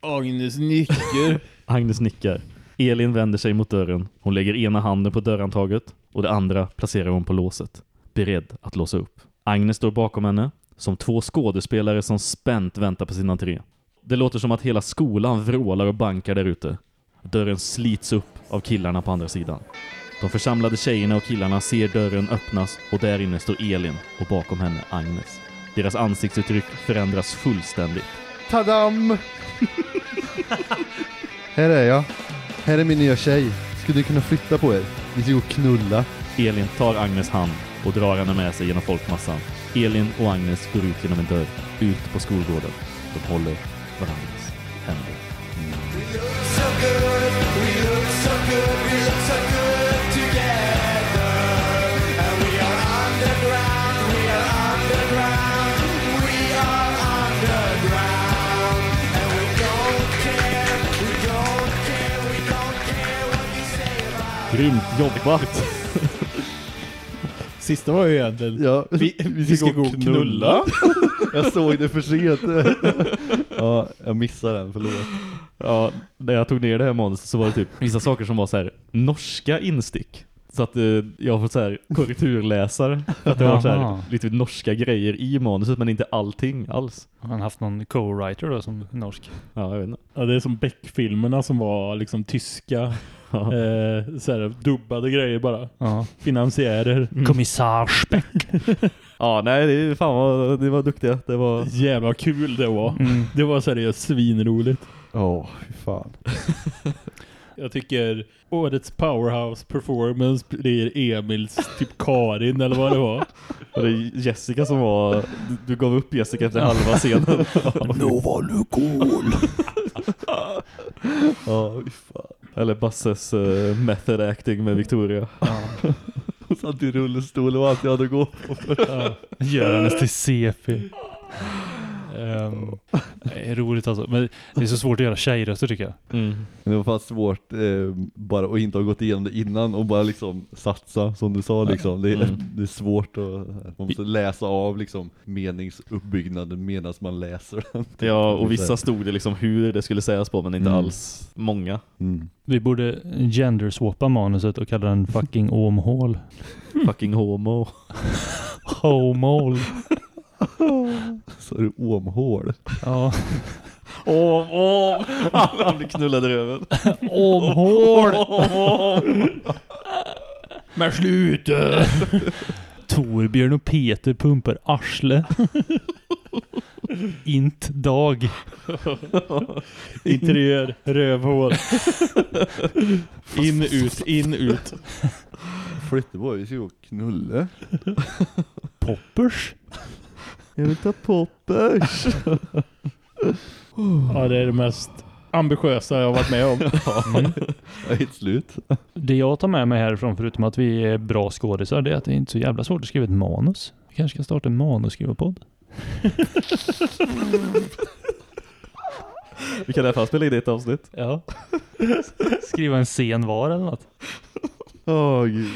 Agnes nickar. *laughs* Agnes nickar. Elin vänder sig mot dörren. Hon lägger ena handen på dörrhandtaget och det andra placerar hon på låset. Beredd att låsa upp. Agnes står bakom henne som två skådespelare som spänt väntar på sin entré. Det låter som att hela skolan vrålar och bankar där ute. Dörren slits upp av killarna på andra sidan. De församlade tjejerna och killarna ser dörren öppnas och där inne står Elin och bakom henne Agnes. Deras ansiktsuttryck förändras fullständigt. Tadam! här är jag. Här är min nya tjej. Skulle du kunna flytta på er? Vi ska gå och knulla. Elin tar Agnes hand och drar henne med sig genom folkmassan. Elin och Agnes går ut genom en dörr, ut på skolgården. De håller varandras händer. Grymt jobbat! *laughs* sista var ju egentligen Ja, vi, vi ska gå och knulla. *laughs* jag såg det för sent. ja, jag missade den, förlåt. Ja, när jag tog ner det här manuset så var det typ vissa saker som var så här norska instick. Så att eh, jag har fått så här korrekturläsare. För att det var så här lite norska grejer i manuset men inte allting alls. Har han haft någon co-writer då som norsk? Ja, jag vet inte. Ja, det är som Beck-filmerna som var liksom tyska. Eh, så här, dubbade grejer bara. Ja. Finansiärer. Kommissarsbeck. *laughs* Ja, nej, det är fan vad, det var duktiga. Det var... Jävla kul det var. Mm. Det var seriöst svinroligt. Åh, fy fan. *laughs* Jag tycker årets powerhouse performance blir Emils typ Karin eller vad det var. *laughs* Och det är Jessica som var... Du, du gav upp Jessica efter halva scenen. Nu var du cool. ja, fan. Eller Basses eh, method acting med Victoria. Hon satt i rullstol och allt jag hade gått på. Ja. Gör hennes till CP. *laughs* Um, *laughs* det är roligt alltså. Men det är så svårt att göra tjejröster tycker jag. Mm. Men det var fan svårt eh, bara att inte ha gått igenom det innan och bara liksom satsa som du sa liksom. Det är, Mm. det är svårt att man måste läsa av liksom meningsuppbyggnaden medan man läser den. *laughs* Ja, och vissa stod det liksom hur det skulle sägas på men inte Mm. alls många. Mm. Vi borde genderswappa manuset och kalla den fucking omhål. Fucking homo. *laughs* Homol. Så är det omhål. Ja. Åh, åh! Han blir knullad i röven. Omhål. Men sluta! Torbjörn och Peter pumpar arsle. Int dag. Interiör, rövhål. In, ut, in, ut. Flytteboy ska gå och knulla. Poppers. Jag vill ta poppers. *laughs* Ja, det är det mest ambitiösa jag har varit med om. *laughs* Mm. Är helt slut. Det jag tar med mig härifrån förutom att vi är bra skådisar det är att det är inte så jävla svårt att skriva ett manus. Vi kanske ska starta en manusskrivarpodd. *laughs* Vi kan i alla fall spela in ett avsnitt. Ja. Skriva en scen var eller något. Åh gud.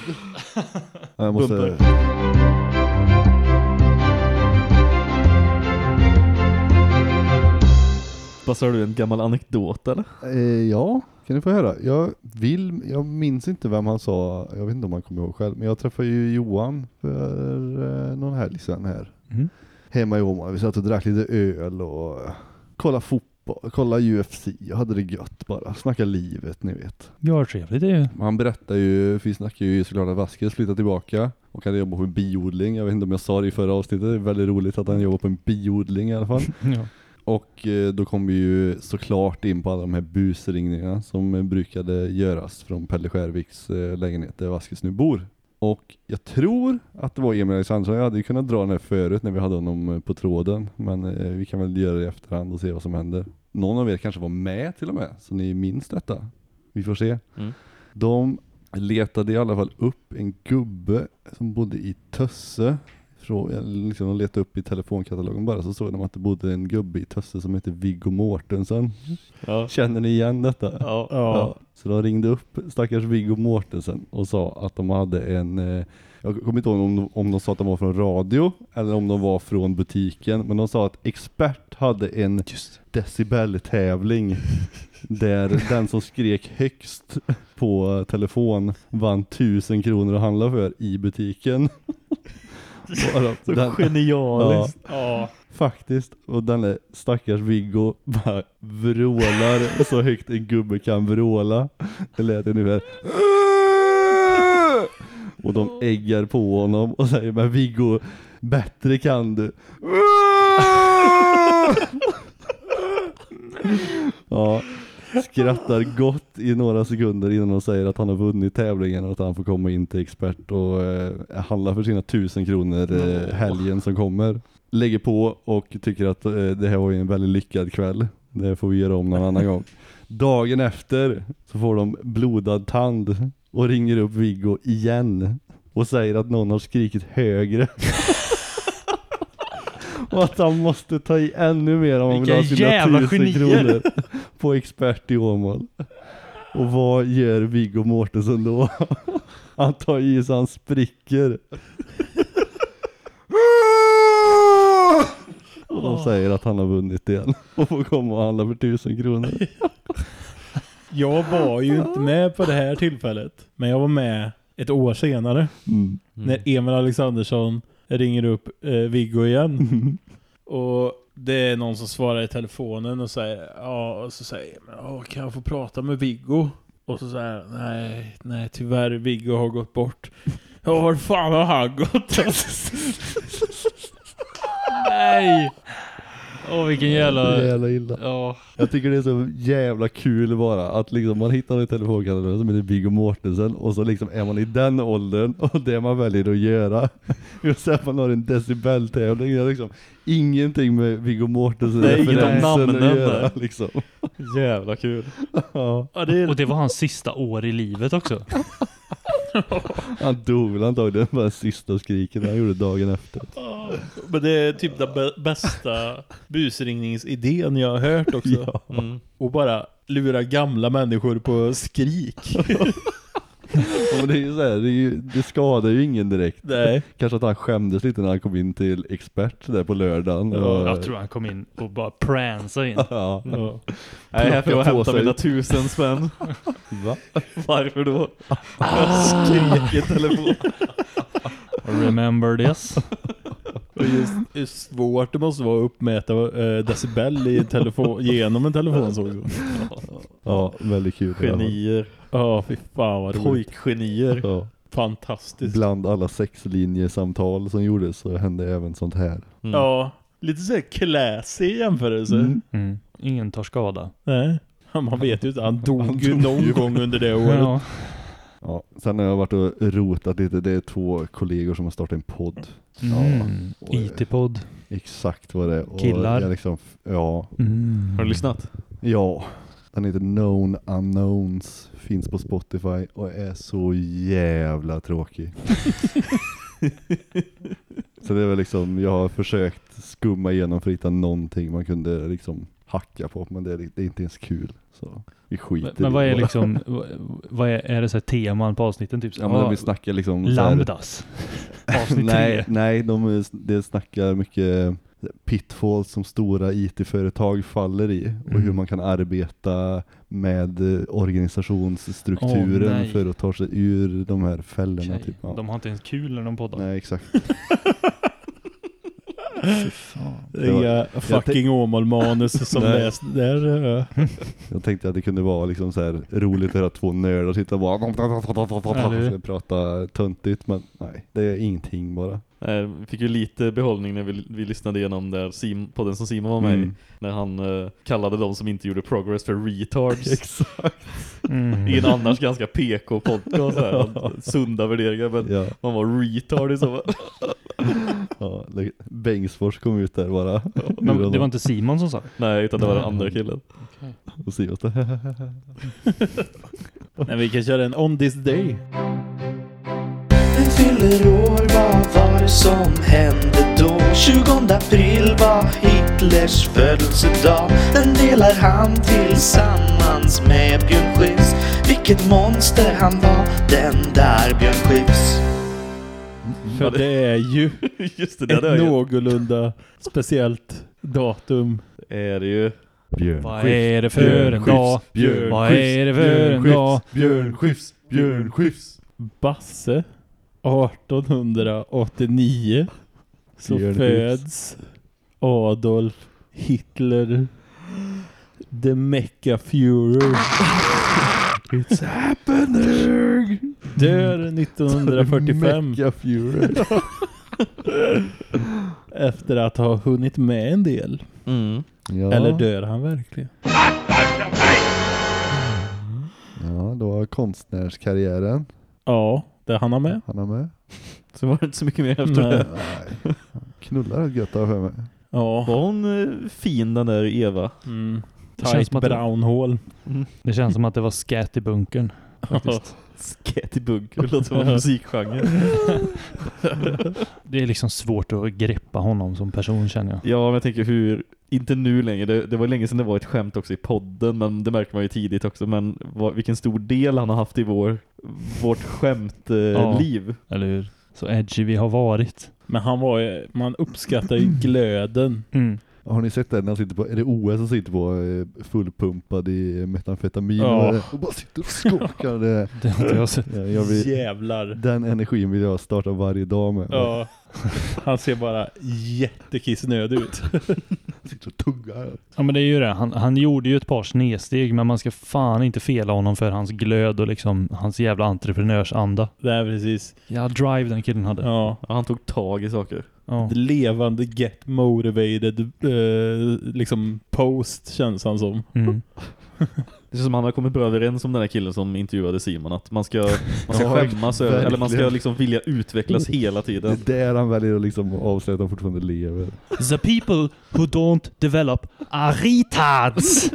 Jag måste... Bumper. Passar du en gammal anekdot eller? Eh, ja, kan ni få höra. Jag vill, jag minns inte vem han sa, jag vet inte om han kommer ihåg själv, men jag träffade ju Johan för eh, någon helg sedan här. Mm. Hemma i Åmål. Vi satt och drack lite öl och eh, kollade fotboll, kollade UFC och hade det gött bara. Snacka livet, ni vet. Ja, trevligt det är ju. Han berättar ju, vi snackade ju såklart att Vasquez flyttar tillbaka och han jobbar på en biodling. Jag vet inte om jag sa det i förra avsnittet, det är väldigt roligt att han jobbar på en biodling i alla fall. *laughs* Ja. Och eh, då kom vi ju såklart in på alla de här busringningarna som eh, brukade göras från Pelle Skärviks eh, lägenhet där Vasquez nu bor. Och jag tror att det var Emil Alexandersson, jag hade ju kunnat dra den här förut när vi hade honom på tråden. Men vi kan väl göra det i efterhand och se vad som händer. Någon av er kanske var med till och med, så ni minns detta. Vi får se. Mm. De letade i alla fall upp en gubbe som bodde i Tösse. Frå- eller Liksom de letade upp i telefonkatalogen bara så såg de att det bodde en gubbe i Tösse som heter Viggo Mårtensson. Ja. Känner ni igen detta? Ja. Ja. Så de ringde upp stackars Viggo Mårtensen och sa att de hade en eh, jag kommer inte ihåg om de, om de sa att de var från radio eller om de var från butiken men de sa att expert hade en decibeltävling *laughs* där den som skrek högst på telefon vann tusen kronor att handla för i butiken. *laughs* *laughs* Så den- genialiskt. Ja. Faktiskt. Och den där stackars Viggo bara vrålar så högt en gubbe kan vråla. Det lät ungefär Och de äggar på honom och säger men Viggo, bättre kan du. *laughs* Ja, skrattar gott i några sekunder innan de säger att han har vunnit tävlingen och att han får komma in till expert och eh, handla för sina tusen kronor eh, helgen som kommer. Lägger på och tycker att eh, det här var ju en väldigt lyckad kväll. Det får vi göra om någon annan gång. Dagen efter så får de blodad tand och ringer upp Viggo igen och säger att någon har skrikit högre. *laughs* Och att han måste ta i ännu mer om han vill ha sina tusen kronor på expert i Åmål. Och vad gör Viggo Mortensen då? *laughs* Han tar i så han spricker. Och de säger att han har vunnit igen. Och får komma och handla för tusen kronor. *laughs* Jag var ju inte med på det här tillfället. Men jag var med ett år senare. Mm. När Emil Alexandersson ringer upp eh, Viggo igen. och det är någon som svarar i telefonen och säger ja, och så säger ja, kan jag få prata med Viggo? Och så säger nej, nej tyvärr Viggo har gått bort. *laughs* Ja, var fan har han gått? *laughs* Nej! Åh vilken jävla... Är jävla illa. Ja. Jag tycker det är så jävla kul bara att liksom man hittar en telefonkanal som heter Viggo Mortensen och så liksom är man i den åldern och det man väljer att göra. *laughs* Just att man har en decibeltävling. Det har liksom ingenting med Viggo Mortensen Nej, referensen namnen att göra där. liksom. Jävla kul. Ja. Och det var hans sista år i livet också. *laughs* *laughs* Han dog väl antagligen bara sista skriken han gjorde dagen efter. Men det är typ den bä- bästa busringningsidén jag har hört också. *laughs* Mm. Och bara lura gamla människor på skrik. *laughs* Ja, men det, är ju så här, det, är ju, det skadar ju ingen direkt. Nej. Kanske att han skämdes lite när han kom in till expert där på lördagen. och, Jag tror han kom in och bara pransade in. *laughs* Ja. Ja. Jag är här för att hämta sig. mina tusen spänn. Va? *laughs* Varför då? Jag skrek i telefon. Remember this? *laughs* Och just hur svårt det måste vara att uppmäta eh, decibel i en telefon, genom en telefonsåg. Ja, väldigt kul. Genier. Ja, fy fan vad roligt. Pojkgenier. Ja. Fantastiskt. Bland alla sexlinjesamtal som gjordes så hände även sånt här. Ja, lite så här classy jämförelse. Mm. Mm. Ingen tar skada. Nej. Man vet ju inte, han dog Han dog någon ju. gång under det året. Ja. Ja, sen har jag varit och rotat lite. Det är två kollegor som har startat en podd. Mm. och- IT-podd. Exakt vad det är. Och Killar. Jag liksom, ja, Mm. Har du lyssnat? ja. Den heter Known Unknowns. Finns på Spotify och är så jävla tråkig. *laughs* så det är väl liksom, jag har försökt skumma igenom för att hitta någonting man kunde liksom hacka på. Men det är, det är inte ens kul. Så vi skiter Men, men vad är liksom, vad- är, är det så här teman på avsnitten typ? Ja men vi snackar liksom Lambdas. *laughs* Avsnitt nej, tre. nej, de det snackar mycket pitfalls som stora IT-företag faller i och Mm. hur man kan arbeta med eh, organisationsstrukturen nej. för att ta sig ur de här fällorna. Typ. Ja. De har inte ens kul när de poddar. Nej, exakt. *laughs* Inga fucking Åmål-manus som *laughs* läst där. ja. *laughs* Jag tänkte att det kunde vara liksom så här roligt att höra två nördar sitta och bara prata töntigt, men nej, det är ingenting bara. Nej, vi fick ju lite behållning när vi, vi lyssnade igenom där Sim, podden som Simon var med. Mm. När han eh, kallade de som inte gjorde progress för retards. *laughs* Exakt. Mm. I en annars ganska PK-podcast. *laughs* Sunda värderingar, men Ja. man var retard i så fall. *laughs* Ja, Bengtsfors kom ut där bara. Men det var inte Simon som sa? Nej, utan det var den andra killen. Och Simon så Nej, vi kan köra en On This Day. Fyller år? Vad var det som hände då? 20 april var Hitlers födelsedag. Den delar han tillsammans med Björn Skifs. Vilket monster han var, den där Björn Skifs. För det är ju *laughs* Just det, det ett jag. någorlunda speciellt datum. Är det ju. Björn Vad är det för en dag? Björn Vad är det för en dag? Björn Skifs, Björn Skifs. Basse 1889 så Björn föds Adolf Hitler The Mecca Führer It's happening! dör *laughs* 1945 Mecca Fury. *laughs* efter att ha hunnit med en del. Mm. Ja. Eller dör han verkligen? Ja, då har konstnärskarriären. Ja, det han har med. Han har med. *laughs* Så var det inte så mycket mer efter Nej. det. Nej. Knullar rätt gött för mig. Ja. Var hon eh, fin den där Eva? Mm. Det känns Tight som att det- brown hole. Det känns som att det var scat i bunkern. Sket *laughs* i bunker, det låter som en musikgenre. *laughs* Det är liksom svårt att greppa honom som person känner jag. Ja, men jag tänker hur, inte nu längre, det, det var länge sedan det var ett skämt också i podden, men det märker man ju tidigt också, men vad, vilken stor del han har haft i vår, vårt skämtliv. Eh, Ja. liv. Eller hur? Så edgy vi har varit. Men han var man uppskattar ju *clears throat* glöden. Mm. Har ni sett det när han sitter på, är det OS som sitter på eh, fullpumpad i metamfetamin Ja. och bara sitter och skakar det. *laughs* Det har jag sett. Ja, jag vill, Jävlar. den energin vill jag starta varje dag med. Ja. *laughs* Han ser bara jättekissnödig ut. *laughs* Sitter och tuggar. Ja men det är ju det. Han, han gjorde ju ett par snedsteg men man ska fan inte fela honom för hans glöd och liksom hans jävla entreprenörsanda. Det är precis. Ja, drive den killen hade. Ja. Han tog tag i saker. Ja. The levande get motivated eh, liksom post känns han som. Mm. *laughs* Det är som han har kommit bra överens om den här killen som intervjuade Simon att man ska, man ska Ja, skämmas över, eller man ska liksom vilja utvecklas hela tiden. Det är där han väljer att liksom avslöja att han fortfarande lever. The people who don't develop are retards.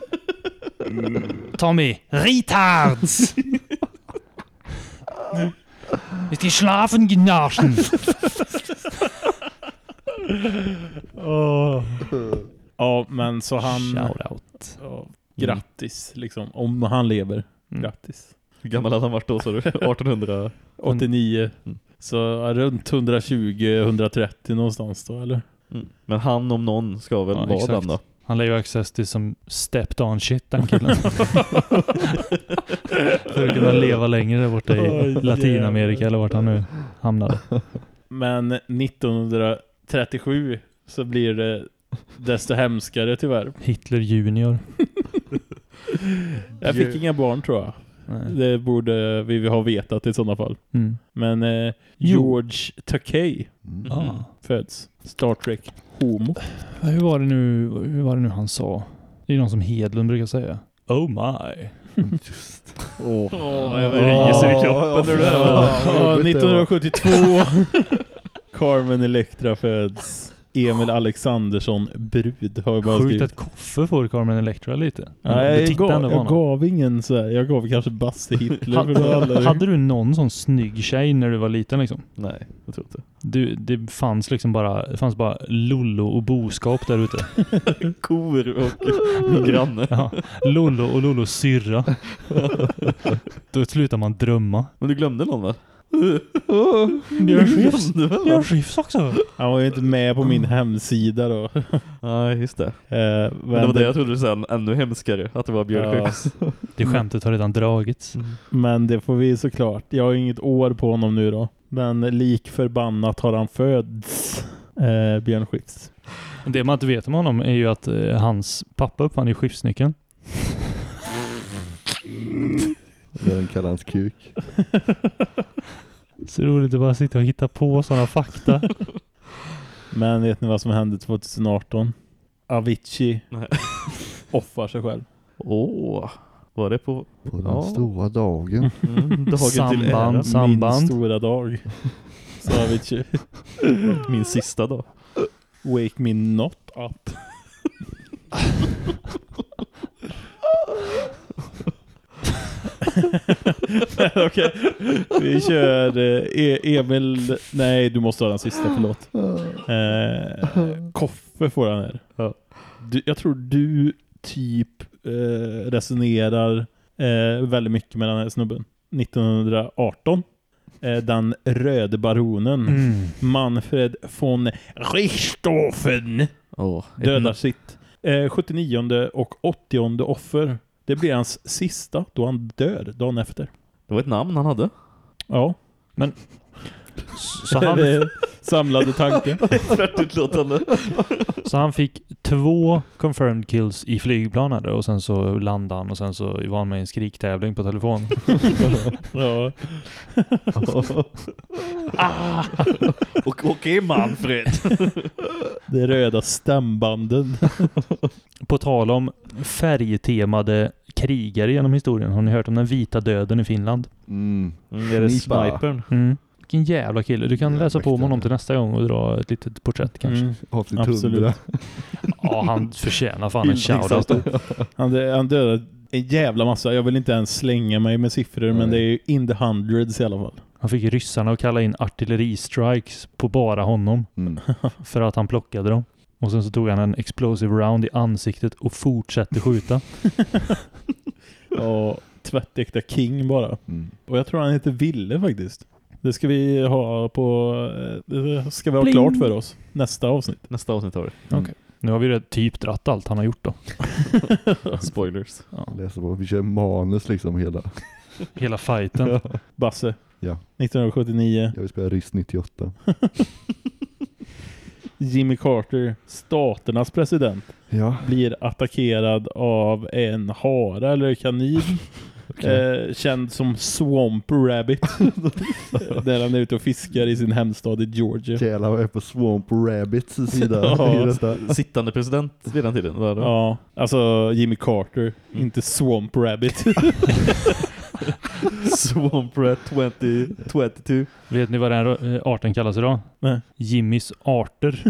Tommy, retards! Ist die schlafen genarschen? Åh. Ja, men så han... Shout out. Ja, grattis, liksom. Om han lever. Mm. Grattis. Hur gammal hade han varit då sa du? *laughs* 1800? 89. Mm. Så ja, runt 120-130 någonstans då, eller? Mm. Men han om någon ska väl Ja, vara exakt. den då? Han lär ju access till som stepped on shit den killen. *laughs* För att kunna leva längre där borta i Oj, Latinamerika eller vart han nu hamnade. Men 1937 så blir det desto hemskare tyvärr. Hitler junior. *laughs* Jag fick inga barn tror jag. Nej. Det borde vi ha vetat i sådana fall. Mm. Men eh. George Takei Ah. föds. Star Trek. Homo. Hur var det nu, hur var det nu han sa? Det är någon som Hedlund brukar säga. Oh my. Åh, Åh, jag ryser i kroppen du är Ja, 1972. *laughs* Carmen Electra föds. Emil Alexandersson Brud har jag bara Sjukt skrivit. att Koffe får Carmen Electra lite. Nej, jag, gav, jag gav ingen så här. Jag gav kanske Basse *laughs* Hitler. Hade, du någon sån snygg tjej när du var liten liksom? Nej, jag tror inte. Du, det fanns liksom bara, det fanns bara Lollo och boskap där ute. *laughs* Kor och min granne. Ja, Lollo och Lollos syrra. *laughs* Då slutar man drömma. Men du glömde någon va? *laughs* Skifs. Glömde väl, va? Björn Skifs också. Han var ju inte med på min hemsida då. *laughs* Nej, just det. Eh, Men det var det jag trodde sen, ännu hemskare, att det var Björn Ja. Skifs. *laughs* Det skämtet har redan dragits. Men det får vi såklart. Jag har inget år på honom nu då. Men lik förbannat har han föds. Eh, Björn Skifs. Det man inte vet om honom är ju att eh, hans pappa uppfann ju skiftnyckeln. Den kallar hans kuk. Så roligt att bara sitta och hitta på sådana fakta. Men vet ni vad som hände 2018? Avicii Nej. offar sig själv. Åh, var det på... På den Ja. stora dagen. Mm, dagen till. Samband, samband. Min stora dag. Så Avicii. Min sista dag. Wake me not up. *laughs* *laughs* Okej, vi kör eh, e Emil. Nej, du måste ha den sista, förlåt. Eh, Koffe får han här. Ja. Du, jag tror du typ eh, resonerar eh, väldigt mycket med den här snubben. 1918. Eh, den röde baronen. Mm. Manfred von Richthofen ett- dödar sitt eh, 79 och 80 offer. Det blir hans sista då han dör dagen efter. Det var ett namn han hade. Ja. Men så han, Det är samlade tanken. *laughs* Expertutlåtande. så han fick två confirmed kills i flygplanet och sen så landade han och sen så var han med i en skriktävling på telefon. *laughs* ja. *laughs* ah! Och okej Manfred. Det röda stämbanden. På tal om färgtemade krigare genom historien. Har ni hört om den vita döden i Finland? Mm. Mm, är det snipern? Mm. Vilken jävla kille. Du kan läsa på om honom till nästa gång och dra ett litet porträtt kanske. Mm. Avsnitt Absolut. 100. *laughs* Ja, han förtjänar fan en shoutout. Han, han dödade en jävla massa. Jag vill inte ens slänga mig med siffror men det är ju in the hundreds i alla fall. Han fick ryssarna att kalla in artilleristrikes på bara honom. Mm. *laughs* För att han plockade dem. Och sen så tog han en explosive round i ansiktet och fortsatte skjuta. *laughs* Ja, tvättäkta king bara. Mm. Och jag tror han heter Ville faktiskt. Det ska vi ha på... eh, Det ska vi ha Bling. klart för oss. Nästa avsnitt. Nästa avsnitt har vi. Okej. Nu har vi redan typ dratt allt han har gjort då. *laughs* Spoilers. Ja. Läser på. Vi kör manus liksom hela. *laughs* Hela fighten. Basse, Ja. 1979. Jag vill spela ryss 98. Jimmy Carter, staternas president, Ja. blir attackerad av en hare eller kanin. *laughs* Eh, känd som Swamp Rabbit. *laughs* där han är ute och fiskar i sin hemstad i Georgia. Jävlar vad är på Swamp Rabbits sida *laughs* Ja. Sittande president vid den tiden. Var det? Ja, alltså Jimmy Carter, inte Swamp Rabbit. *laughs* Swamp Rat 2022. Vet ni vad den eh, arten kallas idag? Nej. Jimmys arter.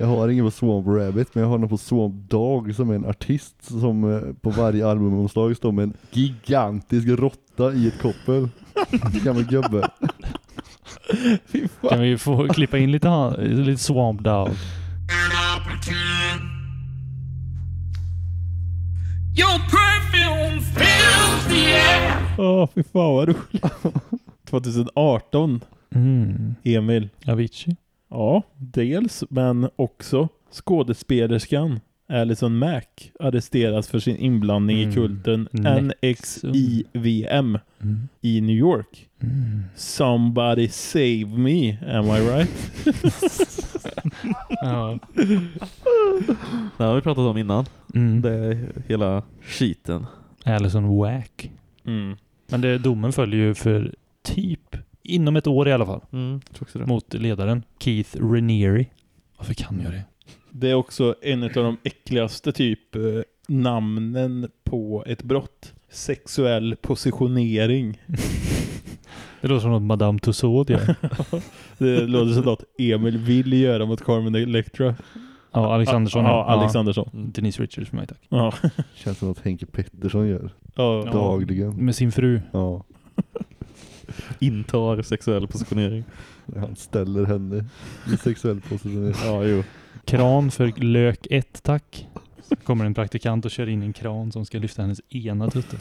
Jag har ingen på Swamp Rabbit men jag har någon på Swamp Dog som är en artist som eh, på varje albumomslag står med en gigantisk råtta i ett koppel. Gammal gubbe. *laughs* Kan vi få klippa in lite, lite Swamp Dog? Your perfume fills the air. Åh, fy fan vad roligt. *laughs* 2018, Mm. Emil. Avicii. Ja, dels, men också skådespelerskan Alison Mack arresteras för sin inblandning i Mm. kulten Nexum. NXIVM Mm. i New York. Mm. Somebody save me, am I right? *laughs* Ja. Det har vi pratat om innan. Mm. Det är hela skiten. Alison Wack. Mm. Men det, domen följer ju för typ inom ett år i alla fall. Mm, tror också det. Mot ledaren Keith Raniere. Varför kan jag det? Det är också en av de äckligaste typ eh, namnen på ett brott. Sexuell positionering. *laughs* Det låter som något Madame Tussauds gör. *laughs* Det låter som något Emil vill göra mot Carmen Electra. Ja, Alexandersson. Ja, Alexandersson. Denise Richards för mig tack. Ja. Känns som något Henke Pettersson gör. Ja. Dagligen. Med sin fru. Ja. Intar sexuell positionering. Han ställer henne i sexuell position. Ja, jo. Kran för lök 1 tack. Så kommer en praktikant och kör in en kran som ska lyfta hennes ena tutte.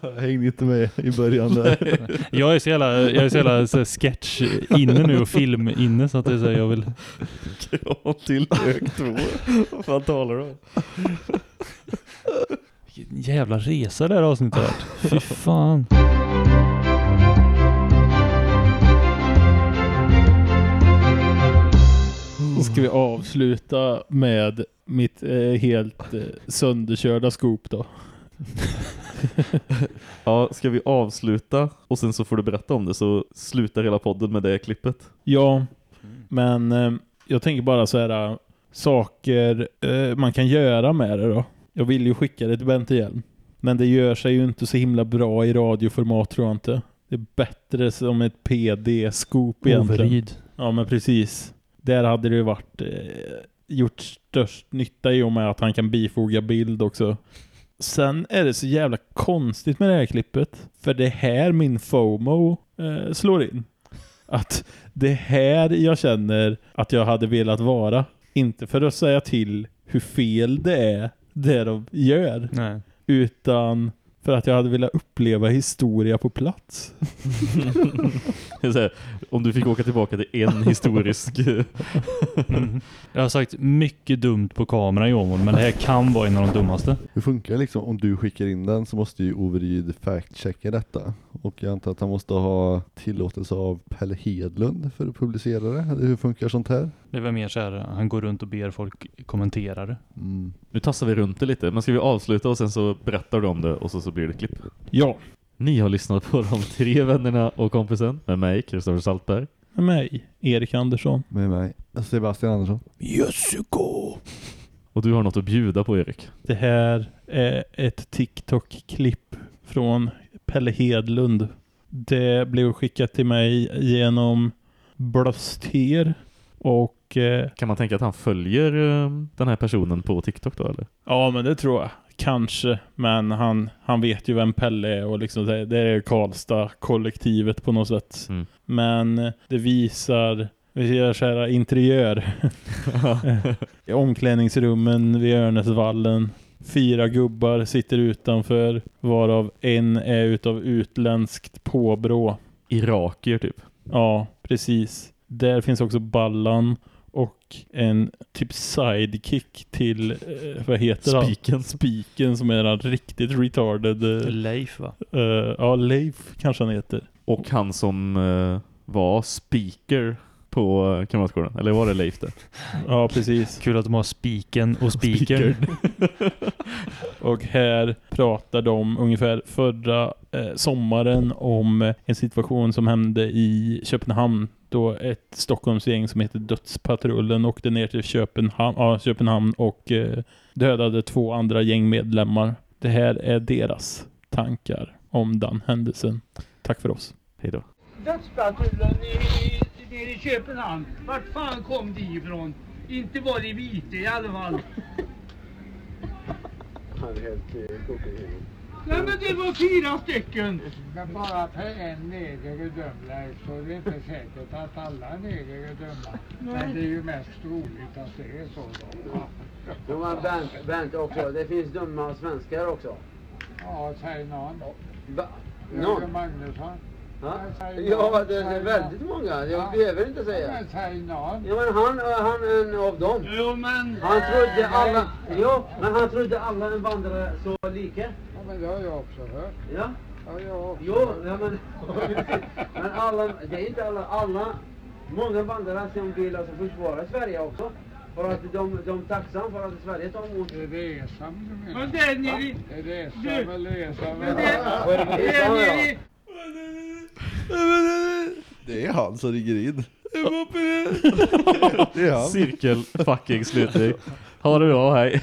Jag *laughs* hängde inte med i början där. Jag är så jävla, jag är så jävla så sketch inne nu och film inne så att det är så här, jag vill... Kran till lök 2. Vad fan talar du om? Vilken jävla resa det här avsnittet har varit. Fy *laughs* fan. Så ska vi avsluta med mitt eh, helt eh, sönderkörda scoop då. *laughs* Ja, ska vi avsluta och sen så får du berätta om det så slutar hela podden med det klippet. Ja, men eh, jag tänker bara så här eh, saker eh, man kan göra med det då. Jag vill ju skicka det till Bente Hjelm. Men det gör sig ju inte så himla bra i radioformat tror jag inte. Det är bättre som ett PD-scoop egentligen. Overid. Ja men precis. Där hade det ju varit eh, gjort störst nytta i och med att han kan bifoga bild också. Sen är det så jävla konstigt med det här klippet. För det är här min FOMO eh, slår in. Att det är här jag känner att jag hade velat vara. Inte för att säga till hur fel det är det de gör. Nej. Utan för att jag hade velat uppleva historia på plats. *laughs* Här, om du fick åka tillbaka till en *laughs* historisk... Mm. Jag har sagt mycket dumt på kamera i Åmål men det här kan vara en av de dummaste. Hur funkar det liksom? Om du skickar in den så måste ju Overyd fact-checka detta. Och jag antar att han måste ha tillåtelse av Pelle Hedlund för att publicera det. Hur funkar sånt här? Det väl mer så här, han går runt och ber folk kommentera det. Mm. Nu tassar vi runt det lite, men ska vi avsluta och sen så berättar du om det och så, så blir det klipp. Ja. Ni har lyssnat på de tre vännerna och kompisen med mig, Kristoffer Saltberg. Med mig, Erik Andersson. Med mig, Sebastian Andersson. Jössuko! Och du har något att bjuda på, Erik. Det här är ett TikTok-klipp från Pelle Hedlund. Det blev skickat till mig genom Blöster och eh, Kan man tänka att han följer eh, den här personen på TikTok då, eller? ja men det tror jag. Kanske, men han, han vet ju vem Pelle är och liksom det, det är Karlstad-kollektivet på något sätt. Mm. Men det visar, vi gör så här interiör. *laughs* I omklädningsrummen vid Örnäsvallen. Fyra gubbar sitter utanför, varav en är utav utländskt påbrå. irakier typ. Ja, precis. Där finns också Ballan och en typ sidekick till, eh, vad heter han? Spiken. Spiken som är en riktigt retarded. eh, Leif va? eh, ja, Leif kanske han heter. Och han som eh, var speaker på eh, Kamratgården. Eller var det Leif det? *laughs* Ja, precis. Kul att de har spiken och speakern. *laughs* Och här pratar de ungefär förra eh, sommaren om en situation som hände i Köpenhamn då ett Stockholmsgäng som heter Dödspatrullen åkte ner till Köpenhamn, ja, Köpenhamn och eh, dödade två andra gängmedlemmar. Det här är deras tankar om den händelsen. Tack för oss. Hej då. Dödspatrullen i, i, nere i Köpenhamn. Vart fan kom de ifrån? Inte var det vita i alla fall. Han är helt eh, kokain. Nej men det var fyra stycken. Men bara för en neger är dömd så är det inte säkert att alla neger är dömda. Men det är ju mest troligt att det är så då. Jo men Bernt, Bernt också, det finns dumma svenskar också. Ja, säg någon. Va? Jörgen Någon? Magnusson. Ja, Säg ja det är väldigt många. Jag Ja. behöver inte säga. Ja men han, han är en av dem. Jo men... Han trodde alla, jo, men han trodde alla invandrare så lika. Ja, men det har jag också hört. Ja. Ja, jag också. Jo, ja, men, *laughs* men alla, det är inte alla, alla, många invandrare som vill alltså försvara Sverige också. För att de, de är tacksamma för att Sverige tar emot. Det är det som du menar. Men det är nere i... Det är det som Du. är det som Men det... Är Det är för nere det? i... Det är han som ringer in. *laughs* Cirkel fucking slutning. Ha det bra, hej.